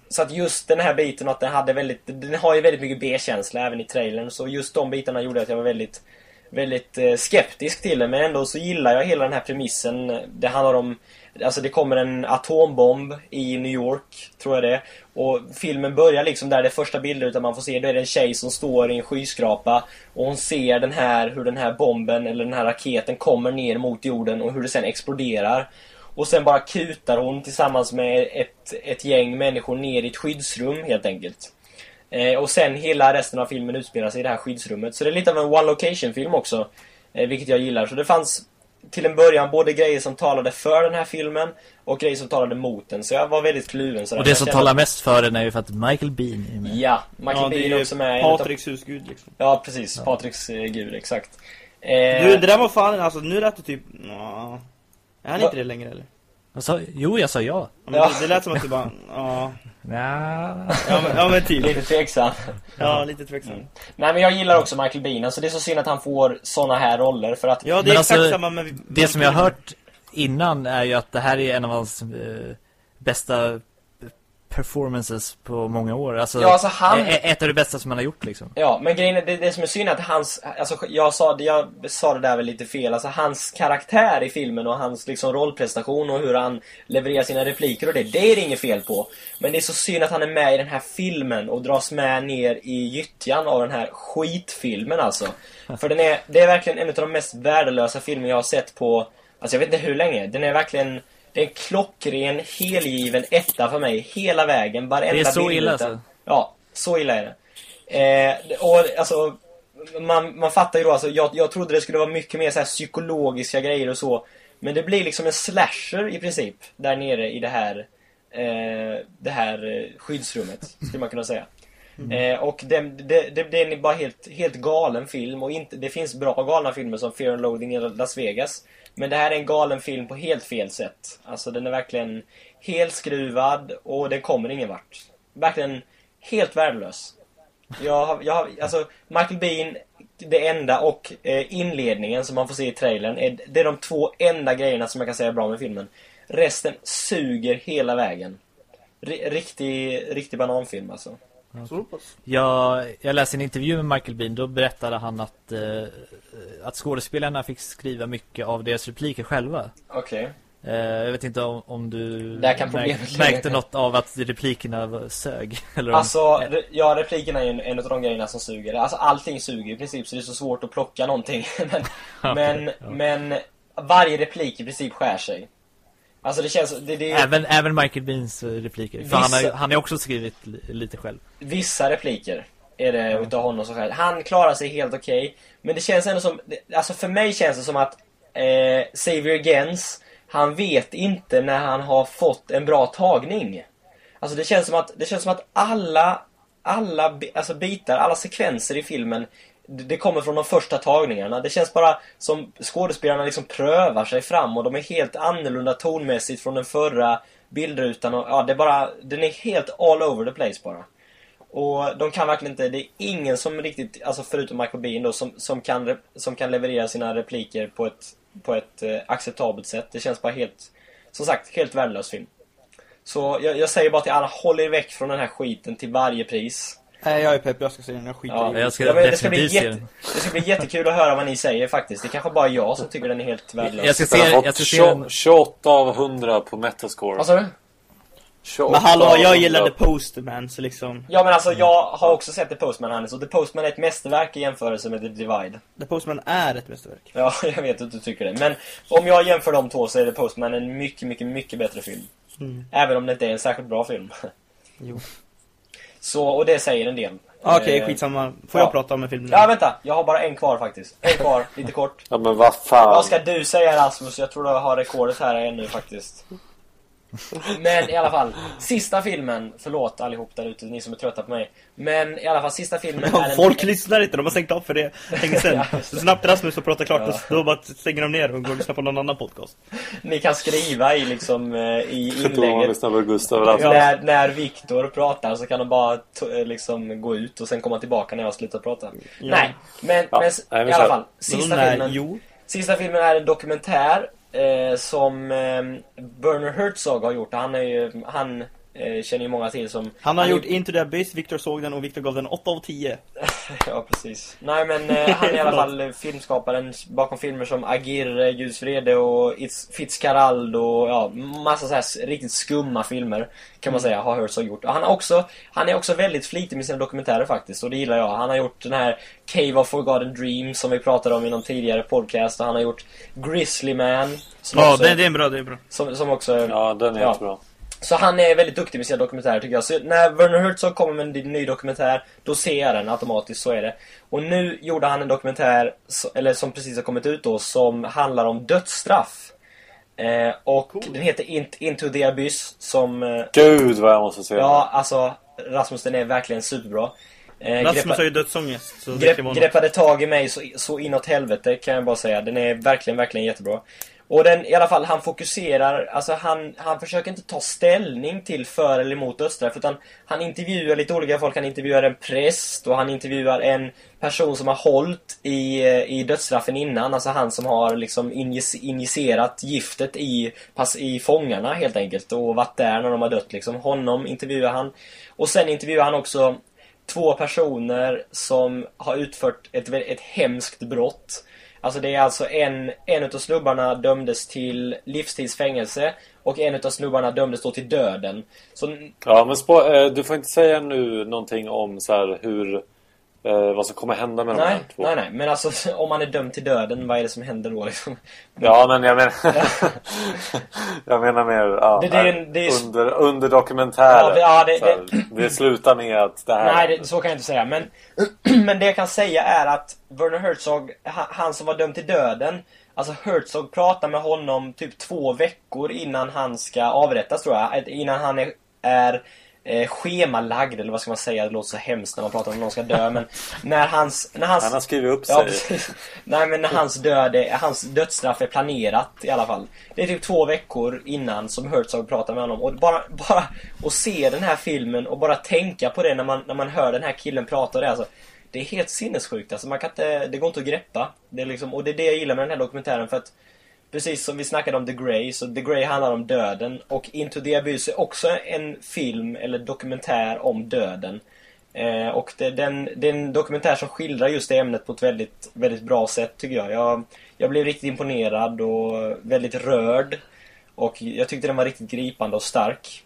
Så att just den här biten att den hade väldigt, den har ju väldigt mycket B-känsla även i trailern. Så just de bitarna gjorde att jag var väldigt, väldigt eh, skeptisk till den. Men ändå så gillar jag hela den här premissen. Det handlar om, alltså det kommer en atombomb i New York, tror jag det är. Och filmen börjar liksom där det är första bilder utan man får se, då är det en tjej som står i en skyskrapa. Och hon ser den här, hur den här bomben eller den här raketen kommer ner mot jorden och hur det sen exploderar. Och sen bara kutar hon tillsammans med ett, ett gäng människor ner i ett skyddsrum helt enkelt. Eh, och sen hela resten av filmen utspelar sig i det här skyddsrummet. Så det är lite av en one location film också. Eh, vilket jag gillar. Så det fanns till en början både grejer som talade för den här filmen och grejer som talade mot den. Så jag var väldigt kluven. sådär.
Och det som
kände
talar
att-
mest för den är ju för att Michael Bean är med.
Ja, Michael
ja,
Bean
är
också med.
Patriks husgud liksom.
Ja, precis. Patriks eh, gud, exakt. Eh,
Du, det där var fan, alltså nu lät det typ, ja. Är han
Va-
inte det längre eller?
Jag sa, jo, jag sa ja.
Ja, men
Ja.
Det, det lät som att du bara, ja.
Nja.
Ja men, ja, men typ.
Lite tveksam.
Ja, lite tveksam.
Nej men jag gillar också Michael Bean, alltså det är så synd att han får såna här roller för att
Ja, det är
Men
exakt
alltså,
samma med...
Det som jag har hört innan är ju att det här är en av hans eh, bästa performances på många år. Alltså,
Ja, alltså han-
ett av det bästa som han har gjort liksom.
Ja, men grejen är, det, det som är synd är att hans, alltså jag sa, jag sa det där väl lite fel, alltså hans karaktär i filmen och hans liksom rollprestation och hur han levererar sina repliker och det, det är det inget fel på. Men det är så synd att han är med i den här filmen och dras med ner i gyttjan av den här skitfilmen alltså. För den är, det är verkligen en av de mest värdelösa filmer jag har sett på, alltså jag vet inte hur länge, den är verkligen det är en klockren, helgiven etta för mig hela vägen, varenda
Det är så illa, alltså?
Ja, så illa är det. Eh, och alltså, man, man fattar ju då, alltså, jag, jag trodde det skulle vara mycket mer så här psykologiska grejer och så. Men det blir liksom en slasher i princip, där nere i det här, eh, det här eh, skyddsrummet, skulle man kunna säga. Eh, och det, det, det, det är bara helt, helt galen film och inte, det finns bra galna filmer som Fear and Loathing i Las Vegas. Men det här är en galen film på helt fel sätt. Alltså den är verkligen helt skruvad och den kommer ingen vart. Verkligen helt värdelös. Jag har, jag har, alltså Michael Bean, det enda och eh, inledningen som man får se i trailern, är, det är de två enda grejerna som jag kan säga är bra med filmen. Resten suger hela vägen. R- riktig, riktig bananfilm alltså.
Så pass.
Jag, jag läste en intervju med Michael Bean, då berättade han att, eh, att skådespelarna fick skriva mycket av deras repliker själva.
Okej.
Eh, jag vet inte om, om du märk, märkte något av att replikerna var sög. Eller om,
Alltså, re- ja replikerna är ju en, en av de grejerna som suger. Alltså allting suger i princip, så det är så svårt att plocka någonting. men, men, men varje replik i princip skär sig. Alltså det känns, det, det
även, även Michael Beans eh, repliker. För han har,
Vissa-
han har också skrivit li, lite själv.
vissa repliker är det utav honom som skär. Han klarar sig helt okej. men det känns ändå som, alltså för mig känns det som att eh, Xavier Gens, han vet inte när han har fått en bra tagning. Alltså det känns som att, det känns som att alla, alla alltså bitar, alla sekvenser i filmen det kommer från de första tagningarna. Det känns bara som skådespelarna liksom prövar sig fram och de är helt annorlunda tonmässigt från den förra bildrutan. Och, ja, det är bara, den är helt all over the place bara. Och de kan verkligen inte, det är ingen som riktigt, alltså förutom Michael Bean då, som, som, kan, som kan leverera sina repliker på ett, på ett eh, acceptabelt sätt. Det känns bara helt, som sagt, helt värdelös film. Så jag, jag säger bara till alla, håll er väck från den här skiten till varje pris.
Nej, jag är pepp, jag ska se den, jag skiter
Ja,
i
Jag ska
men det, ska bli jätte, det ska bli jättekul att höra vad ni säger faktiskt. Det är kanske bara jag som tycker den är helt värdelös.
Jag ska se, jag ska se den.
28 av 100 på Metascore.
Vad sa du?
28
Men hallå, jag
100.
gillade Postman, så liksom
Ja men alltså jag har också sett The Postman Hannes och The Postman är ett mästerverk i jämförelse med The Divide.
The Postman är ett mästerverk.
Ja, jag vet att du tycker det. Men om jag jämför de två så är The Postman en mycket, mycket, mycket bättre film.
Mm.
Även om det inte är en särskilt bra film.
Jo.
Så, och det säger en del.
Okej,
Eh,
skitsamma. Får
ja.
jag prata om en film nu?
Ja, vänta. Jag har bara en kvar faktiskt. En kvar, lite kort.
Ja men vad fan.
Vad ska du säga Rasmus? Jag tror du har rekordet här ännu faktiskt. Men i alla fall, sista filmen, förlåt allihop där ute, ni som är trötta på mig. Men i alla fall, sista filmen är en...
Folk lyssnar inte, de har stängt av för det länge sedan.
Ja,
Så snabbt Rasmus har pratat klart,
Ja.
då bara stänger de ner och går och lyssnar på någon annan podcast.
Ni kan skriva i liksom eh, i inlägget.
Gustav Rasmus.
När, när Viktor pratar så kan de bara eh, liksom gå ut och sen komma tillbaka när jag har slutat prata. Nej, men,
Ja,
men i alla fall. Sista filmen,
Jo.
sista filmen är en dokumentär Eh, som eh, Werner Herzog har gjort. Han, är ju, han eh, känner ju många till som...
Han har
är-
gjort Into the Abyss, Victor såg den och Victor gav den 8 av 10.
ja, precis. Nej, men eh, han är i alla fall eh, filmskaparen bakom filmer som Agir, Ljus vrede och It's Fitzcarraldo och ja, massa så här riktigt skumma filmer kan man säga har Herzog gjort. Och han, har också, han är också väldigt flitig med sina dokumentärer faktiskt och det gillar jag. Han har gjort den här Cave of Forgotten Dreams som vi pratade om i någon tidigare podcast och han har gjort Grizzly Man som
Ja,
också,
det, det är bra, det är bra.
som, som också
Ja, den är
Ja.
jättebra.
Så han är väldigt duktig med sina dokumentärer tycker jag. Så när Werner Herzog kommer med en ny dokumentär, då ser jag den automatiskt, så är det. Och nu gjorde han en dokumentär, eller som precis har kommit ut då, som handlar om dödsstraff. Eh, och den heter Int- Into the Abyss, som... Eh,
Gud vad jag måste se
ja, alltså, Rasmus den är verkligen superbra. Eh,
Rasmus
greppa-
har ju dödsångest. Så
Grepp, greppade tag i mig så, så inåt helvete kan jag bara säga. Den är verkligen, verkligen jättebra. Och den, i alla fall, han fokuserar, alltså han, han försöker inte ta ställning till för eller emot dödsstraff utan han intervjuar lite olika folk. Han intervjuar en präst och han intervjuar en person som har hållit i, eh, i dödsstraffen innan. Alltså han som har liksom injicerat giftet i, pass, i fångarna helt enkelt och varit där när de har dött liksom. Honom intervjuar han. Och sen intervjuar han också två personer som har utfört ett, ett hemskt brott. Alltså det är alltså en, en utav snubbarna dömdes till livstidsfängelse och en utav snubbarna dömdes då till döden. Så
Ja, men spå, eh, du får inte säga nu någonting om så här hur... Eh, vad som kommer hända med de
nej,
här två.
nej, nej. Men alltså om man är dömd till döden, vad är det som händer då liksom?
Ja, men jag menar... jag menar mer ja,
Det- det är en- det är-
under, under dokumentären.
Ja, det- ja, det-
här, det slutar med att det här...
Nej, det, så kan jag inte säga. Men, men det jag kan säga är att Werner Herzog, ha- han som var dömd till döden, alltså Herzog pratar med honom typ två veckor innan han ska avrättas tror jag. Innan han är, är eh, schemalagd, eller vad ska man säga? Det låter så hemskt när man pratar om att någon ska dö, men när hans... När hans
Han har skrivit upp sig.
Ja, precis. Nej, men när hans, död är, hans dödsstraff är planerat i alla fall. Det är typ två veckor innan som Herzog pratar med honom. Och bara, bara att se den här filmen och bara tänka på det när man, när man hör den här killen prata. Det alltså, det är helt sinnessjukt. Alltså, man kan inte, det går inte att greppa. Det är liksom, och det är det jag gillar med den här dokumentären. För att Precis som vi snackade om The Grey, så The Grey handlar om döden. Och Into the Abyss är också en film eller dokumentär om döden. Eh, och det, den, det är en dokumentär som skildrar just det ämnet på ett väldigt, väldigt bra sätt tycker jag. jag. Jag blev riktigt imponerad och väldigt rörd. Och jag tyckte den var riktigt gripande och stark.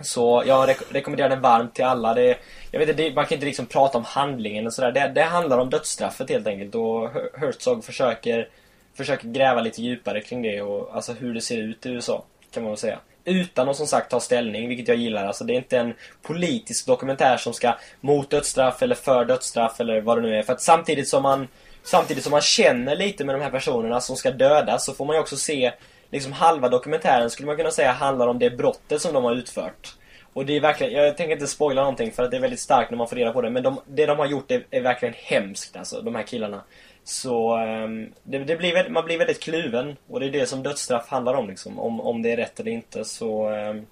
Så jag rek rekommenderar den varmt till alla. Det, jag vet inte, det, man kan inte liksom prata om handlingen och sådär. Det, det handlar om dödsstraffet helt enkelt. Och Herzog försöker, försöker gräva lite djupare kring det och alltså hur det ser ut i USA. Kan man väl säga. Utan att som sagt ta ställning, vilket jag gillar. Alltså det är inte en politisk dokumentär som ska mot dödsstraff eller för dödsstraff eller vad det nu är. För att samtidigt som man Samtidigt som man känner lite med de här personerna som ska dödas så får man ju också se liksom halva dokumentären skulle man kunna säga handlar om det brottet som de har utfört. Och det är verkligen, jag tänker inte spoila någonting för att det är väldigt starkt när man får reda på det. Men de, det de har gjort är, är verkligen hemskt alltså, de här killarna. Så ehm, det, det blir, man blir väldigt kluven. Och det är det som dödsstraff handlar om liksom. Om, om det är rätt eller inte. Så ehm,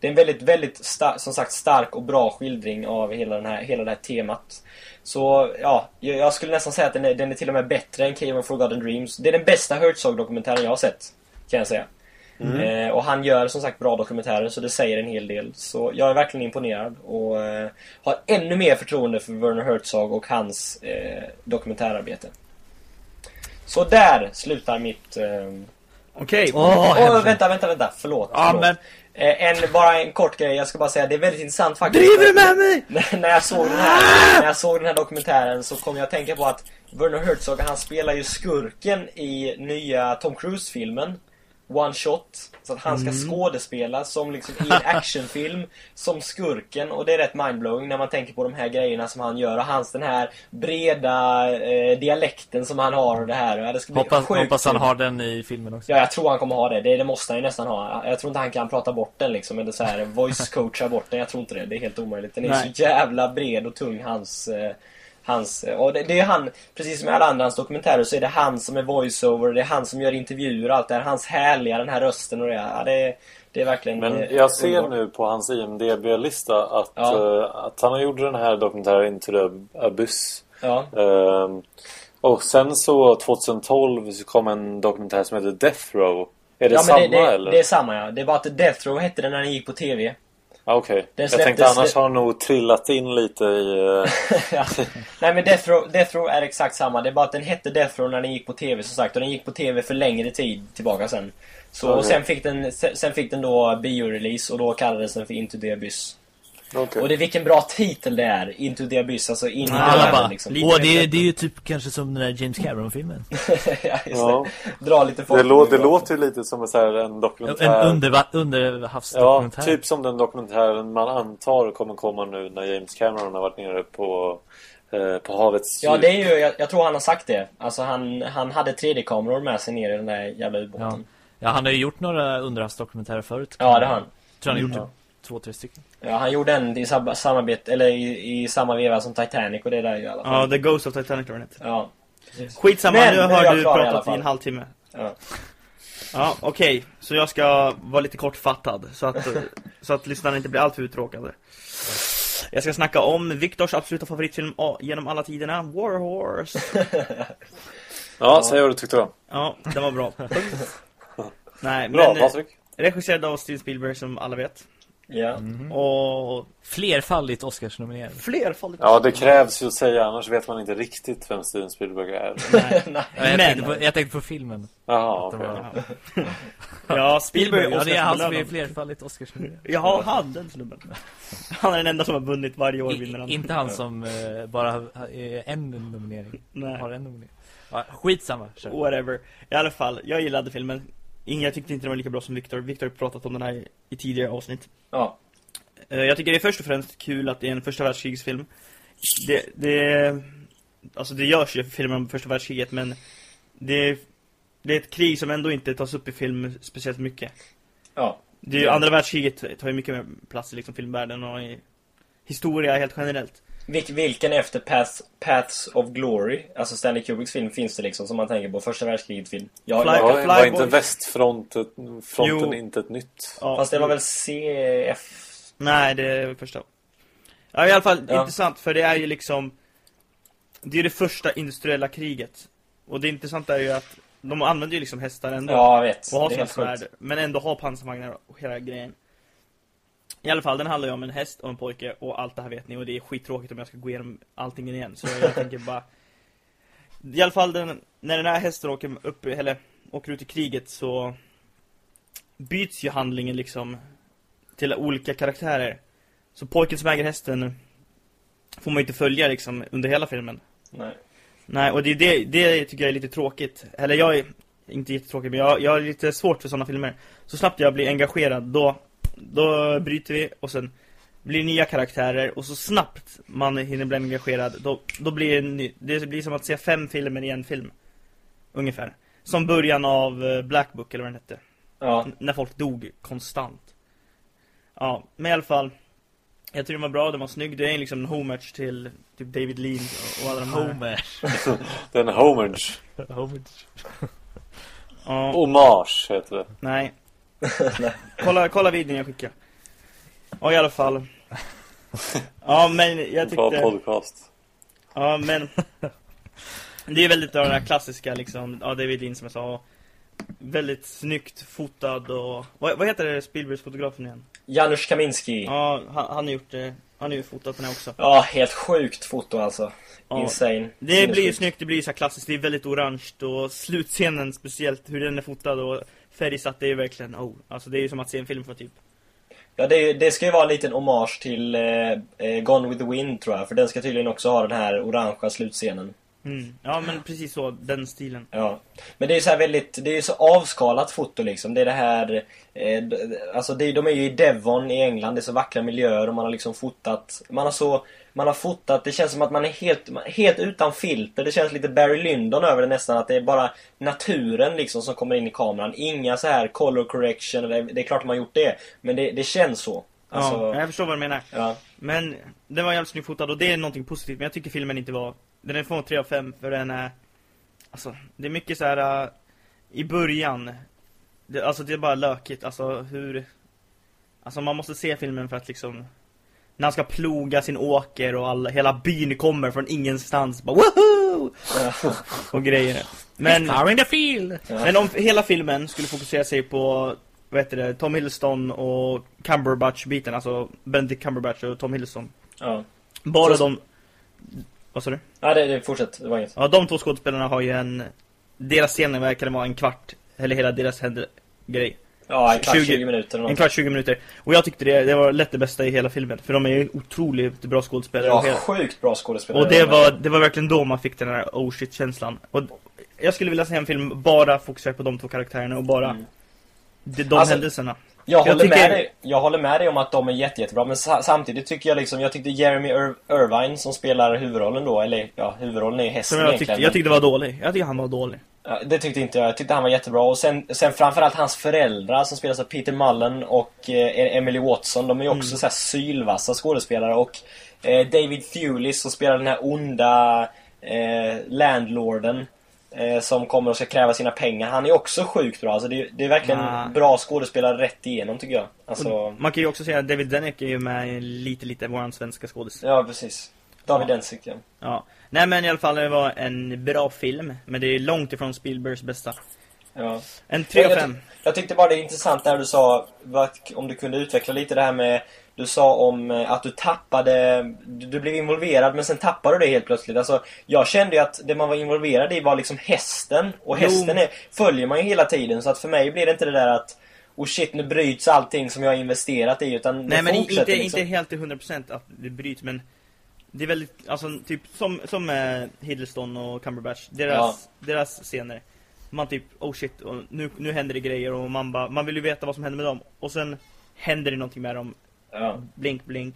det är en väldigt, väldigt star- som sagt stark och bra skildring av hela, den här, hela det här temat. Så ja, jag, jag skulle nästan säga att den är, den är till och med bättre än Cave of Forgotten Dreams. Det är den bästa Herzog-dokumentären jag har sett. Kan jag säga. Eh, och han gör som sagt bra dokumentärer så det säger en hel del. Så jag är verkligen imponerad och eh, har ännu mer förtroende för Werner Herzog och hans eh, dokumentärarbete. Så där slutar mitt... Eh...
Okej.
Åh,
Åh,
hemskt.
vänta, vänta, vänta. Förlåt.
Ja,
förlåt.
men
Eh, en, bara en kort grej, jag ska bara säga, det är väldigt intressant faktiskt.
Driver du med mig?
när, jag såg den här, när jag såg den här dokumentären så kom jag att tänka på att Werner Herzog, han spelar ju skurken i nya Tom Cruise-filmen One Shot. Så att han ska skådespela som liksom i en actionfilm som skurken och det är rätt mindblowing när man tänker på de här grejerna som han gör och hans den här breda eh, dialekten som han har och det här. Ja, det ska bli
hoppas,
sjukt
hoppas han har den i filmen också.
Ja, jag tror han kommer ha det. det. Det måste han ju nästan ha. Jag tror inte han kan prata bort den liksom, eller så här voice coacha bort den. Jag tror inte det. Det är helt omöjligt. Den är
Nej.
så jävla bred och tung, hans... Eh, hans eh, och det, det är han, precis som i alla andra hans dokumentärer, så är det han som är voiceover, det är han som gör intervjuer och allt det här. Hans härliga, den här rösten och det. Ja, det, är- det är verkligen...
Men
eh,
jag ser
underbart.
nu på hans IMDB-lista att,
Ja.
eh, att han har gjort den här dokumentären Into the Abyss.
Ja.
Ehm, och sen så 2012 så kom en dokumentär som heter Death Row. Är det
ja,
samma
det, det,
eller?
det är samma ja. Det är bara att Death Row hette den när den gick på TV.
Okej.
Den
Jag tänkte annars har nog trillat in lite i... eh,
ja. Nej men Death Row, Death Row är exakt samma. Det är bara att den hette Death Row när den gick på TV som sagt. Och den gick på TV för längre tid tillbaka sen. Så,
Okej.
sen fick den, sen fick den då bio-release och då kallades den för Into the Abyss.
Okej.
Och det vilken bra titel det är, Into the Abyss, alltså in i
Alla
döden
bara,
liksom.
lite
åh det, det är ju typ kanske som den där James Cameron-filmen.
ja,
Ja.
det. Dra lite folk.
Det, lå det låter ju lite som en, så här, en
En
dokumentär.
under,
Ja,
underhavsdokumentär.
typ som den dokumentären man antar kommer komma nu när James Cameron har varit nere på, eh, på havets
Ja,
djup.
det är ju, jag, jag tror han har sagt det. Alltså han, han hade 3D-kameror med sig ner i den där jävla
Ja.
ubåten.
ja, han har ju gjort några underhavsdokumentärer förut.
Ja, det har han.
tror han har gjort
Mm.
Två, tre stycken.
Ja, han gjorde en i samarbete, eller i, i samma veva som Titanic och det där i alla fall.
Ja, The Ghost of Titanic var det.
Ja.
Skitsamma,
Men,
nu har du
i
pratat i
fall.
en halvtimme.
ja.
Ja, okej. Så jag ska vara lite kortfattad så att, så att lyssnarna inte blir alltför uttråkade. Jag ska snacka om Viktors absoluta favoritfilm genom alla tiderna, War Horse.
Ja, säg vad du tyckte då.
Ja, den var bra. Nej,
Bra,
men eh,
Patrik.
regisserad av Steven Spielberg som alla vet.
Ja.
Mm.
Och
Flerfaldigt Oscarsnominerad.
flerfaldigt.
Ja, det krävs ju att säga, annars vet man inte riktigt vem Steven Spielberg är.
Nej.
Nej.
Ja, jag, tänkte på, jag tänkte på filmen.
Jaha, okej.
var-
Ja, Spielberg är
ja, det är han som är flerfaldigt Oscarsnominerad.
Ja, han den snubben. Han är den enda som har vunnit varje år vinner
I,
han.
inte han som eh, bara har eh, en nominering.
Nej.
Har en nominering. Ja, skitsamma, kör.
Whatever. I alla fall, jag gillade filmen. Ingen, jag tyckte inte den var lika bra som Victor. Victor har pratat om den här i, tidigare avsnitt.
Ja.
Eh, Jag tycker det är först och främst kul att det är en första världskrigsfilm. Det, det, alltså det görs ju filmer om första världskriget men det, det är ett krig som ändå inte tas upp i film speciellt mycket.
Ja.
Det är ju, andra världskriget tar ju mycket mer plats i liksom filmvärlden och i historia helt generellt.
Vil- vilken efter Paths, Paths of Glory, alltså Stanley Kubricks film, finns det liksom som man tänker på? Första världskriget film. Ja,
Fly-
ja,
Var, inte västfronten fronten inte ett nytt?
Ja,
Fast det var väl CF...
Nej, det är första. Ja, i alla fall
Ja.
intressant för det är ju liksom Det är det första industriella kriget. Och det intressanta är ju att de använder ju liksom hästar ändå.
Ja, jag vet.
och har svärd. Men ändå har pansarvagnar och hela grejen. I alla fall, den handlar ju om en häst och en pojke och allt det här vet ni. Och det är skittråkigt om jag ska gå igenom allting igen. Så jag tänker bara... I alla fall, den, när den här hästen åker upp, eller åker ut i kriget så byts ju handlingen liksom till olika karaktärer. Så pojken som äger hästen får man ju inte följa liksom under hela filmen.
Nej.
Nej, och det, det, det tycker jag är lite tråkigt. Eller jag är inte jättetråkigt, men jag, jag är lite svårt för sådana filmer. Så snabbt jag blir engagerad, då, då bryter vi och sen blir nya karaktärer och så snabbt man hinner bli engagerad, då, då blir det, ny, det blir som att se fem filmer i en film. Ungefär. Som början av eh, Black Book eller vad den hette.
Ja.
N- När folk dog konstant. Ja, men i alla fall. Jag tycker den var bra, den var snygg. Det är liksom en homage till typ David Lean och, alla de här.
Homer.
Den homage.
Homer.
Ja.
Hommage heter det.
Nej. kolla, kolla videon jag skickade. Ja, i alla fall. Ja, men jag
Bra
tyckte...
podcast.
Ja, men... Det är väldigt av den här klassiska liksom, ja, David Lean som jag sa. Väldigt snyggt fotad och... Vad, vad heter det Spielbergs fotografen igen?
Janusz Kaminski. Ja.
Ja, han, han har gjort det. Han har ju fotat den här också.
helt sjukt foto alltså.
Ja.
Insane.
Det blir ju snyggt, det blir ju så här klassiskt, det är väldigt orange och slutscenen speciellt, hur den är fotad och färgsatt, det är ju verkligen, oh, alltså det är ju som att se en film från typ
Ja, det, det ska ju vara en liten hommage till eh, eh, Gone with the Wind tror jag. För den ska tydligen också ha den här orangea slutscenen.
mm. Ja men precis så, den stilen
Ja. Men det är så här väldigt, det är ju så avskalat foto liksom. Det är det här, eh, alltså det, de är ju i Devon i England, det är så vackra miljöer och man har liksom fotat, man har så, man har fotat, det känns som att man är helt, man- helt utan filter. Det känns lite Barry Lyndon över det nästan, att det är bara naturen liksom som kommer in i kameran. Inga så här color correction, det är klart de har gjort det. Men det, det känns så. Alltså,
Ja, jag förstår vad du menar
ja.
Men den var jävligt snyggt fotad och det är någonting positivt Men jag tycker filmen inte var Den är från 3 av 5 för den är Alltså, det är mycket så här äh, I början det, Alltså det är bara lökigt, alltså hur Alltså man måste se filmen för att liksom När han ska ploga sin åker och alla, hela byn kommer från ingenstans bara woho! Och grejer Men
in the field!
men om hela filmen skulle fokusera sig på vad heter det, Tom Hiddleston och Cumberbatch-biten, alltså Benedict Cumberbatch och Tom Hiddleston.
ja.
Bara
Så-
de... Vad sa du?
Ja, det, det, fortsätt. Det var inget.
Ja, de två skådespelarna har ju en... Deras scener verkar vara en kvart, eller hela deras händer grej.
Ja, en kvart,
20
20, minuter eller
En kvart, 20 minuter. Och jag tyckte det, det var lätt det bästa i hela filmen. För de är ju otroligt bra skådespelare.
Ja,
hela,
sjukt bra skådespelare.
och det, var, det var verkligen då man fick den här oh shit-känslan. Och jag skulle vilja se en film bara fokuserad på de två karaktärerna och bara
Mm.
de, de
Alltså,
händelserna.
Jag
Jag
håller,
tycker-
med dig, jag håller med dig om att de är jätte, jättebra, men sa, samtidigt tycker jag liksom, jag tyckte Jeremy Ir Irvine som spelar huvudrollen då, eller ja, huvudrollen är ju hästen
jag
egentligen.
tyckte, jag tyckte det var dålig. Jag tyckte han var dålig.
Ja, det tyckte inte jag. Jag tyckte han var jättebra. Och sen, sen framförallt hans föräldrar som spelas av Peter Mullen och eh, Emily Watson. De är ju också
Mm.
så här sylvassa skådespelare. Och eh, David Thewlis som spelar den här onda eh, landlorden. Eh, som kommer och ska kräva sina pengar. Han är också sjukt bra. Alltså det, det är verkligen
Ah.
bra skådespelare rätt igenom tycker jag. Alltså,
Man kan ju också säga att David Dennick är ju med lite, lite våran svenska skådis.
ja precis. David
Ja.
Densick ja.
Ja. Nej men i alla fall, det var en bra film. Men det är långt ifrån Spielbergs bästa.
ja.
En 3 av
Jag-
5.
Jag tyckte bara det är intressant där du sa, om du kunde utveckla lite det här med du sa om eh, att du tappade, du du blev involverad men sen tappade du det helt plötsligt. Alltså, jag kände ju att det man var involverad i var liksom hästen. Och hästen är, följer man ju hela tiden. Så att för mig blir det inte det där att Oh shit, nu bryts allting som jag har investerat i. Utan
Nej men inte,
liksom.
inte helt till 100% att det bryts men Det är väldigt, alltså typ som, som eh, Hiddleston och Cumberbatch Deras, deras scener Man typ, oh shit, och nu, nu händer det grejer och man bara, man vill ju veta vad som händer med dem Och sen händer det någonting med dem
Ja.
Blink blink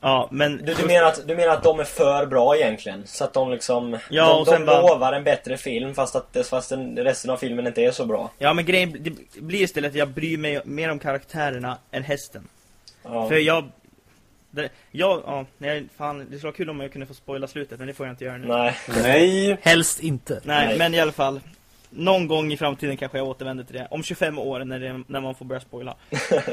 Ja men
Du, du, menar att, du menar att de är för bra egentligen? Så att de liksom...
Ja,
de
och sen
de
bara-
lovar en bättre film fast att fast den, resten av filmen inte är så bra.
Ja men grejen, det blir istället att jag bryr mig mer om karaktärerna än hästen
Ja.
För jag det, jag, ja, nej, fan, det skulle vara kul om jag kunde få spoila slutet men det får jag inte göra nu
Nej.
Nej.
Helst inte.
Nej,
Nej.
men i alla fall. Någon gång i framtiden kanske jag återvänder till det. Om 25 år när, det, när man får börja spoila.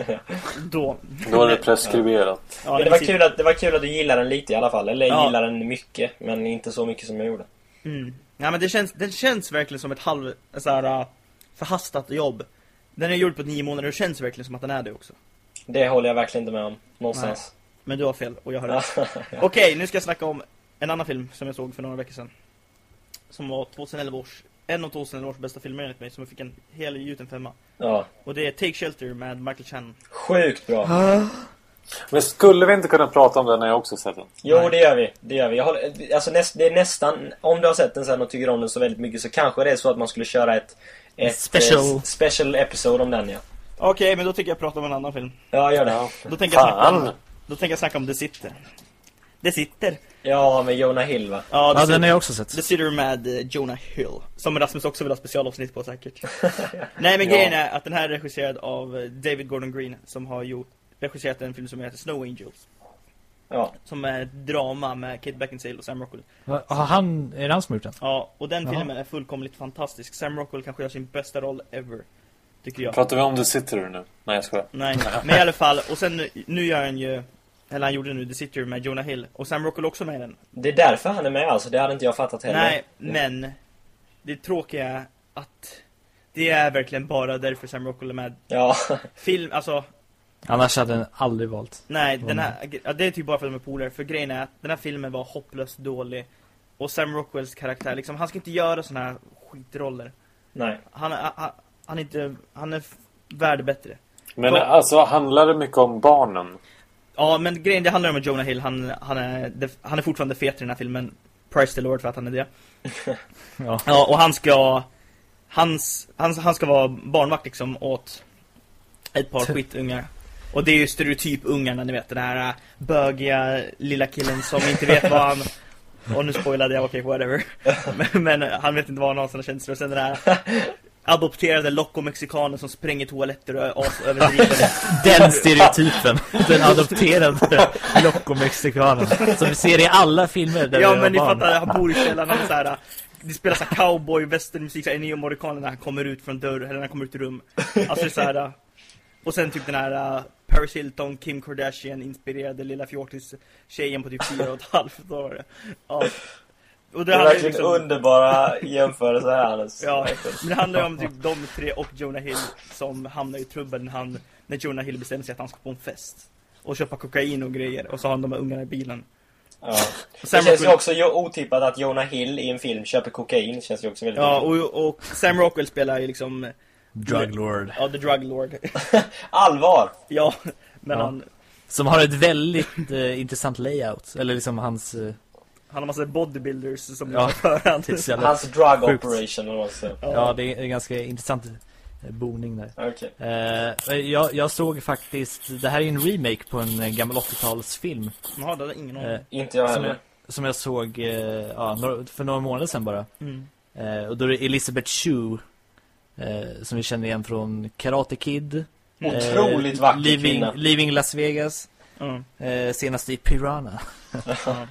Då.
Då är det preskriberat.
Ja,
Men det,
det
var kul att, det var kul att du gillar den lite i alla fall. Eller
Ja.
gillar den mycket, men inte så mycket som jag gjorde.
Mm. Ja, men det känns, den känns verkligen som ett halv, så här, uh, förhastat jobb. Den är gjord på nio månader och det känns verkligen som att den är det också.
Det håller jag verkligen inte med om. Någonstans.
Men du har fel och jag har rätt. Okej, nu ska jag snacka om en annan film som jag såg för några veckor sedan. Som var 2011 års, en av 2011 års bästa filmer enligt mig, som fick en hel gjuten femma.
ja.
Och det är Take Shelter med Michael Shannon.
Sjukt bra.
Men skulle vi inte kunna prata om den när jag också sett den?
Jo,
Nej.
det gör vi. Det gör vi. Jag håller, alltså näst, det är nästan, om du har sett den sen och tycker om den så väldigt mycket så kanske det är så att man skulle köra ett, ett
Special.
eh, special episode om den ja.
Okej, men då tycker jag prata om en annan film.
Ja, gör det.
Då tänker jag snacka om,
Fan!
Då tänker jag snacka om The Sitter. The Sitter.
Ja, med Jonah Hill va?
Ja,
Ja, den har jag också sett.
The Sitter med eh, Jonah Hill. Som Rasmus också vill ha specialavsnitt på säkert. Nej men
Ja.
grejen är att den här är regisserad av eh, David Gordon Green som har gjort regisserat en film som heter Snow Angels.
Ja.
Som är drama med Kate Beckinsale och Sam Rockwell.
Har han, är det han som gjort den?
Ja, och den
Jaha.
filmen är fullkomligt fantastisk. Sam Rockwell kanske gör sin bästa roll ever. Tycker jag.
Pratar vi om The Sitter nu? Nej, jag skojar.
Nej, men i alla fall. Och sen nu- nu gör han ju, eller han gjorde nu The Sitter med Jonah Hill. Och Sam Rockwell också med i den.
Det är därför han är med alltså. Det hade inte jag fattat heller.
Nej, men det tråkiga är att det är verkligen bara därför Sam Rockwell är med.
Ja.
Film, alltså,
Annars hade den aldrig valt.
nej, den här, det är typ bara för att de är polare. För grejen är att den här filmen var hopplöst dålig. Och Sam Rockwells karaktär, liksom, han ska inte göra såna här skitroller.
Nej.
Han, är- han, han är inte, han är värd bättre.
Men
Va-
alltså, handlar det mycket om barnen?
Ja, men grejen det handlar om att Jonah Hill, han, han, är, han är fortfarande fet i den här filmen. Price the Lord för att han är det.
Ja.
Ja, och han ska... Hans, han, han ska vara barnvakt liksom åt ett par skitungar. Och det är ju stereotypungarna, ni vet den här äh, bögiga lilla killen som inte vet vad han... Och nu spoilade jag, okej whatever. Men, men han vet inte vad han har såna känslor. Och sen den här adopterade loco-mexikanen som spränger toaletter och är asöverdriven.
Den stereotypen. Den adopterade Loco-mexikanen. Som vi ser i alla filmer där
Ja men ni
barn.
fattar, han bor i källaren, är så här. Det spelar så cowboy, westernmusik, såhär Morricone när han kommer ut från dörr, eller när han kommer ut ur rum. Alltså det så här. Och sen typ den här uh, Paris Hilton, Kim Kardashian inspirerade lilla fjortis tjejen på typ fyra och ett halvt år. Ja. Och
Det är
ju
verkligen
liksom-
underbara jämförelser här Hannes.
Ja, men det handlar ju om typ de tre och Jonah Hill som hamnar i trubbel när, han, när Jonah Hill bestämmer sig att han ska på en fest. Och köpa kokain och grejer. Och så har han de här ungarna i bilen.
Ja. Det
Sam
känns ju också jo- otippat att Jonah Hill i en film köper kokain. Det känns ju också väldigt
Ja, och, och Sam Rockwell spelar ju liksom
Druglord.
Ja, The Drug Lord.
Allvar!
ja, men
Ja.
han,
Som har ett väldigt eh, intressant layout. Eller liksom hans... Eh,
han har massa bodybuilders som
Ja,
ja. för han.
det är så jävla-
Hans drug
Sjukt.
operation eller vad säger.
ja, det är en ganska intressant eh, boning där.
Okej.
Eh, jag, jag såg faktiskt, det här är en remake på en eh, gammal 80-talsfilm.
Jaha, det hade ingen aning.
Eh,
Inte jag
som,
heller.
jag, som jag såg eh, ja, för några månader sedan bara.
Mm.
Eh, och då är det Elizabeth Shue, eh, som vi känner igen från Karate Kid.
Otroligt
eh,
vacker
Leaving,
kvinna.
Leaving Las Vegas.
Mm.
Eh, senast i Piranha.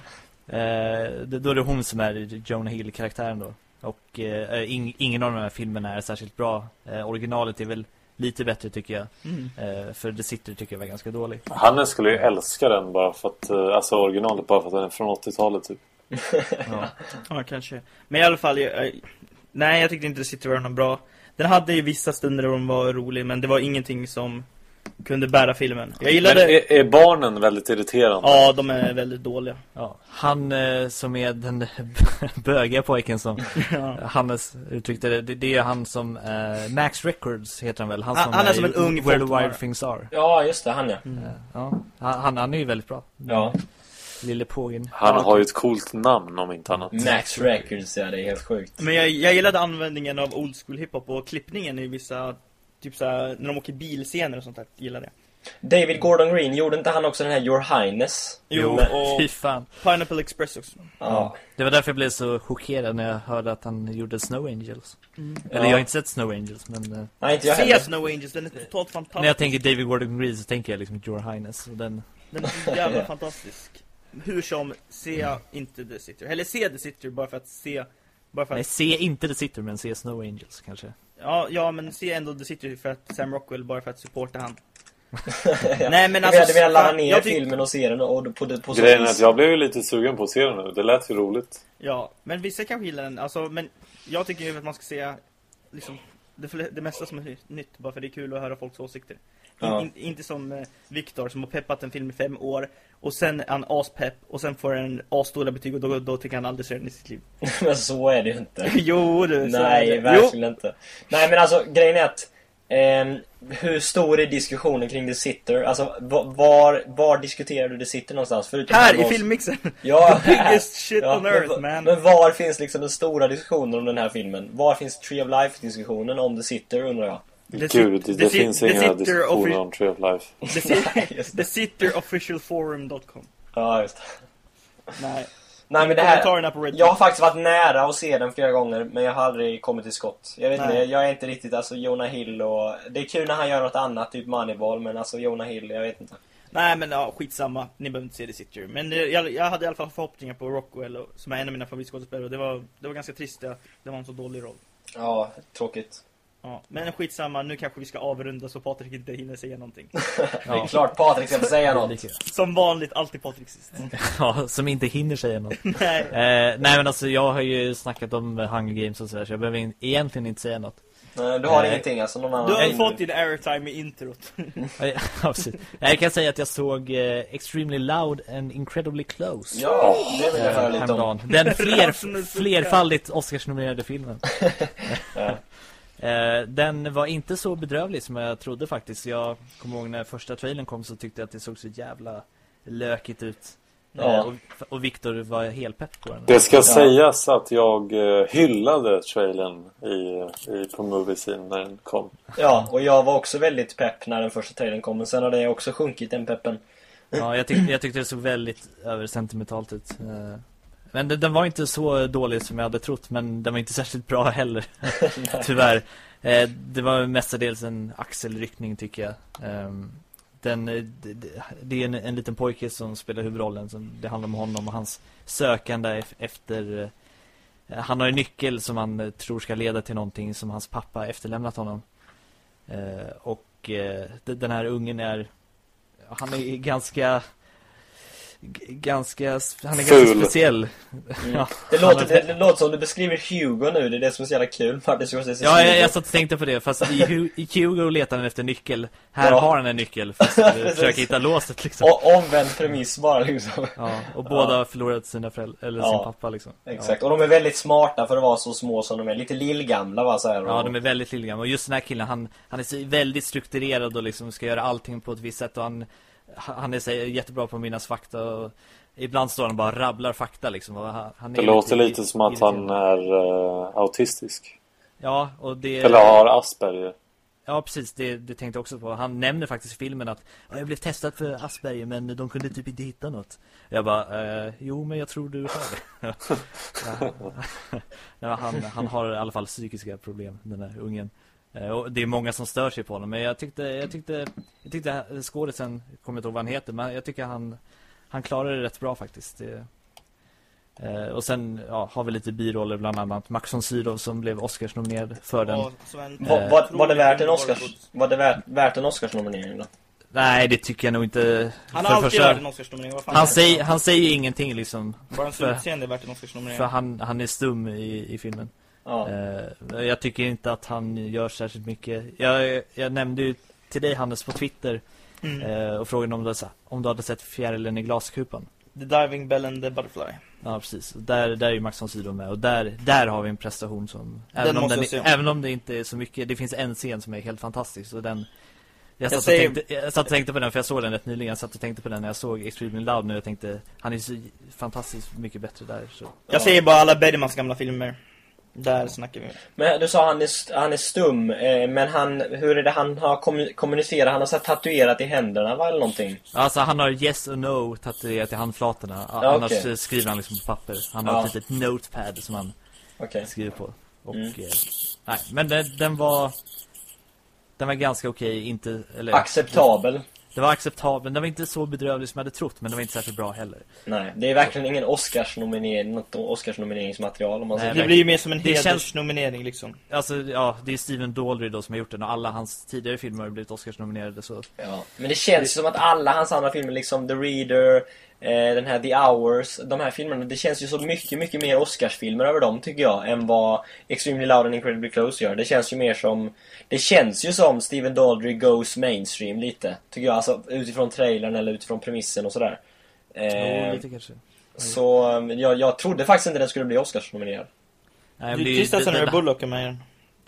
Eh, då är det hon som är Jonah Hill-karaktären då. Och eh, ing, ingen av de här filmerna är särskilt bra. Eh, originalet är väl lite bättre tycker jag.
Mm.
Eh, för The Sitter tycker jag var ganska dålig.
Hanne skulle ju älska den bara för att, eh, alltså originalet bara för att den är från 80-talet typ.
Ja.
Ja, kanske. Men i alla fall, jag, nej jag tyckte inte City var någon bra. Den hade ju vissa stunder då den var rolig, men det var ingenting som kunde bära filmen. Jag
Men
gillade...
är, är barnen väldigt irriterande?
Ja, de är väldigt dåliga.
Ja. Han eh, som är den bögiga pojken som
Ja.
Hannes uttryckte det, det, det är han som eh, Max Records heter han väl? Han,
Han- han är som en ung
Where the. Wild Things Are.
Ja, just det. Han ja.
Mm.
Ja. Han, han är ju väldigt bra.
Ja.
Lille pågen.
Han har ju ett coolt namn om inte annat.
Max Records, ja. Det är helt sjukt.
Men jag, jag gillade användningen av old school hiphop och klippningen i vissa, typ såhär, när de åker bilscener och sånt där, gillade jag.
David Gordon Green, gjorde inte han också den här Your Highness?
Jo,
Men-
och
fan.
Pineapple Express också.
Ja.
Det var därför jag blev så chockerad när jag hörde att han gjorde Snow Angels. Eller
Ja.
jag har inte sett Snow Angels, men eh,
Nej, inte jag
Se
heller.
Snow Angels, den är totalt fantastisk.
när jag tänker David Gordon Green så tänker jag liksom Your Highness. Och den,
Den är så jävla fantastisk. Hur som, se inte The Sitter. Eller se The Sitter bara för att se... Bara för
nej,
att,
se inte The Sitter, men se Snow Angels kanske.
Ja, ja, men se ändå The Sitter för att Sam Rockwell, bara för att supporta han.
Ja.
Nej men
Du
alltså...
menar- du menar ladda ner
jag tyck-
filmen och se den och på, på, på
Grejen är att jag blev ju lite sugen på att se den nu. Det lät ju roligt.
Ja, men vissa kanske gillar den. Alltså, men jag tycker ju att man ska se liksom, det, det mesta som är nytt, bara för det är kul att höra folks åsikter. In,
Ja.
in, inte som eh, Viktor som har peppat en film i fem år och sen är han aspepp och sen får en asdåliga betyg och då, då tycker han aldrig se den i sitt liv.
Men så är det ju inte.
jo du,
Nej, verkligen inte. Nej, men alltså grejen är att ehm, hur stor är diskussionen kring The Sitter? Alltså, va- var, var diskuterar du The Sitter någonstans? Förutom
Här i filmixen!
Ja,
The biggest shit on
men,
earth, man.
Men var finns liksom den stora diskussionen om den här filmen? Var finns Tree of Life-diskussionen om The Sitter, undrar jag?
The
Gud, det,
sit-
finns inga diskussioner om Tree of Life.
The, sit-
Just
the sitterofficialforum.com
Ja, just det.
Nej,
Nej, men det här...
på.
Jag har faktiskt varit nära att se den flera gånger, men jag har aldrig kommit till skott. Jag vet
Nej.
inte, jag är inte riktigt, alltså Jonah Hill och... Det är kul när han gör något annat, typ Moneyball, men alltså Jonah Hill, jag vet inte.
Nej men ja, skitsamma, ni behöver inte se The Sitter Men jag, jag hade i alla fall förhoppningar på Rockwell Som är en av mina favoritskådespelare det var, det var ganska trist att det var en så dålig roll
Ja, tråkigt.
Ja, Men skitsamma, nu kanske vi ska avrunda så Patrik inte hinner säga någonting
Det är klart Patrik ska säga något.
Som vanligt, alltid Patrik sist
Ja, som inte hinner säga något.
Nej,
Eh, nej men alltså jag har ju snackat om Hunger Games och sådär så jag behöver in, egentligen inte säga något.
Nej, Du har
Nej.
ingenting alltså, någon annan?
du har
Nej.
fått din airtime i introt
Ja, precis. Jag kan säga att jag såg eh, Extremely Loud and Incredibly Close.
Ja, det vill jag
eh,
höra lite om.
Den fler, flerfaldigt Oscarsnominerade filmen.
Ja.
Eh, den var inte så bedrövlig som jag trodde faktiskt. Jag kommer ihåg när första trailern kom så tyckte jag att det såg så jävla lökigt ut. Eh,
Ja.
och, och Viktor var helt pepp på den.
Det ska
Ja.
sägas att jag eh, hyllade trailern i, i, på Moviescene när den kom.
Ja, och jag var också väldigt pepp när den första trailern kom, men sen har det också sjunkit den peppen.
Ja, jag, tyck, jag tyckte det såg väldigt översentimentalt ut. Eh, Men den, var inte så dålig som jag hade trott, men den var inte särskilt bra heller. Tyvärr. Eh, Det var mestadels en axelryckning tycker jag. Ehm, Den, eh, det- är en, en liten pojke som spelar huvudrollen. Som, det handlar om honom och hans sökande ef- efter... eh, Han har en nyckel som han tror ska leda till någonting som hans pappa efterlämnat honom. Och de- den här ungen är... Han är ganska ganska, han är
Ful.
ganska speciell. Ja,
Det låter, det, det låter som du beskriver Hugo nu, det är det som är så jävla kul. Martin
Ja, jag, jag satt och tänkte på det, fast i, i Hugo letar han efter nyckel. Här
Ja.
har han en nyckel, fast försöker hitta låset liksom.
Och omvänd premiss bara liksom.
Ja, och båda har förlorat sina föräldrar, eller sin
Ja,
pappa liksom.
Exakt, och de är väldigt smarta för att vara så små som de är. Lite lillgamla va, så här,
Ja, de är väldigt lillgamla. Och just den här killen, han, han är väldigt strukturerad och liksom ska göra allting på ett visst sätt. Och han, han är jättebra på att minnas fakta och ibland står han bara och rabblar fakta liksom. Han,
Det låter
lite
lite som att han är eh, autistisk.
Ja, och det...
Eller har Asperger.
Ja, precis. Det, det tänkte jag också på. Han nämner faktiskt i filmen att "Ja, jag blev testad för Asperger men de kunde typ inte hitta något. Jag bara, eh, jo men jag tror du har det. ja. ja, han, han har i alla fall psykiska problem, den där ungen. Eh, och det är många som stör sig på honom. Men jag tyckte, jag tyckte, jag tyckte skådisen, jag kommer inte ihåg vad han heter, men jag tycker han, han klarar det rätt bra faktiskt. Det, eh, och sen ja, har vi lite biroller, bland annat Max von Sydow som blev Oscars-nominerad för den.
En
Var, var, var det värt en Oscars? Var det värt, värt en Oscarsnominering då?
Nej, det tycker jag nog inte.
Han har alltid varit en Oscarsnominering, vad fan
Han säger, han säger ingenting liksom.
Bara hans
för-
utseende är värt en Oscarsnominering.
För han, han är stum i, i filmen.
Ja.
Eh, jag tycker inte att han gör särskilt mycket. Jag, jag nämnde ju till dig Hannes på Twitter
Mm.
eh, och frågade om du, om du hade sett Fjärilen i glaskupan.
The Diving Bell and the Butterfly.
Ja, precis. Där, där är ju Max von Sydow med. Och där, där har vi en prestation som... Även, om, den,
jag se.
även om det inte är så mycket... Det finns en scen som är helt fantastisk. Och den... Jag satt,
säger-
tänkte, jag satt och tänkte på den, för jag såg den rätt nyligen. Jag satt och tänkte på den när jag såg Extremely Loud nu. Jag tänkte, han är så fantastiskt mycket bättre där. Så.
Jag säger bara alla Bergmans gamla filmer. Där snackar vi.
Men du sa han är, han är stum, eh, men han, hur är det han har kommu- kommunicerat? Han har så tatuerat i händerna va, eller någonting?
Alltså han har yes och no tatuerat i handflatorna.
Ja,
Annars
okej.
skriver han liksom på papper. Han har
Ja.
ett litet notepad som han
Okej.
skriver på. Och,
Mm.
eh, nej, men den, den var... Den var ganska okej, inte... Eller,
Acceptabel.
Det var acceptabel, den var inte så bedrövlig som jag hade trott, men den var inte särskilt bra heller.
Nej, det är verkligen ingen Oscarsnominering, något Oscarsnomineringsmaterial om man
Nej,
säger
Det blir ju mer som en
Det känns-
hedersnominering liksom.
Alltså, ja, det är Steven Daldry då som har gjort den och alla hans tidigare filmer har blivit Oscars-nominerade så...
Ja, men det känns ju som att alla hans andra filmer, liksom The Reader, den här The Hours, de här filmerna, det känns ju så mycket, mycket mer Oscarsfilmer över dem tycker jag, än vad Extremely Loud and Incredibly Close gör. Det känns ju mer som, det känns ju som Steven Daldry goes mainstream lite, tycker jag, alltså utifrån trailern eller utifrån premissen och sådär.
Jo,
Eh,
lite kanske.
så eh, jag, jag trodde faktiskt inte den skulle bli Oscarsnominerad.
Nej, det är ju-
trist att
den,
Sandra Bullock är med i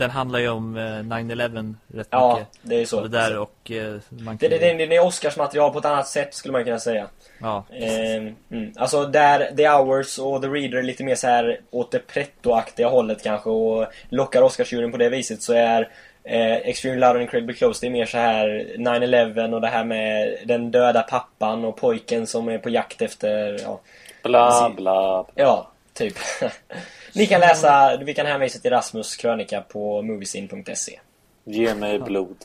den.
handlar ju om eh, 9-11 rätt
Ja,
mycket.
det är så.
Och det där och eh, man
Det,
kan
det, det, det är Oscarsmaterial på ett annat sätt skulle man kunna säga.
Ja,
Eh, mm. Alltså där The Hours och The Reader är lite mer så här åt det pretto-aktiga hållet kanske och lockar Oscarsjuryn på det viset så är eh, Extreme Loud and Incredibly Close det är mer så här 9-11 och det här med den döda pappan och pojken som är på jakt efter, ja,
Bla bla.
ja typ. Ni kan läsa, vi kan hänvisa till Rasmus krönika på moviesin.se.
Ge mig blod.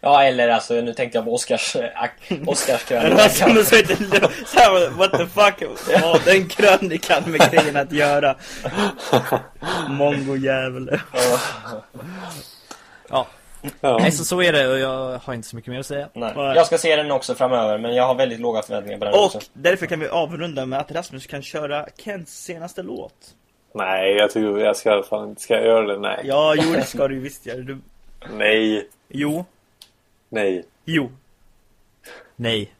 Ja, eller alltså nu tänkte jag på Oscars, ak- Oscars krönika.
Rasmus vet inte, what the fuck, vad har den krönikan med grejen att göra? Mongo-jävel.
Ja,
ja.
Ja.
Nej, så så är det och jag har inte så mycket mer att säga.
nej. Jag ska se den också framöver, men jag har väldigt låga förväntningar på den också.
Och därför kan vi avrunda med att Rasmus kan köra Kents senaste låt.
Nej, jag tycker jag ska fan Ska jag göra det? Nej.
Ja, jo det ska du visst göra. Du...
Nej.
Jo,
Nej.
jo.
Nej.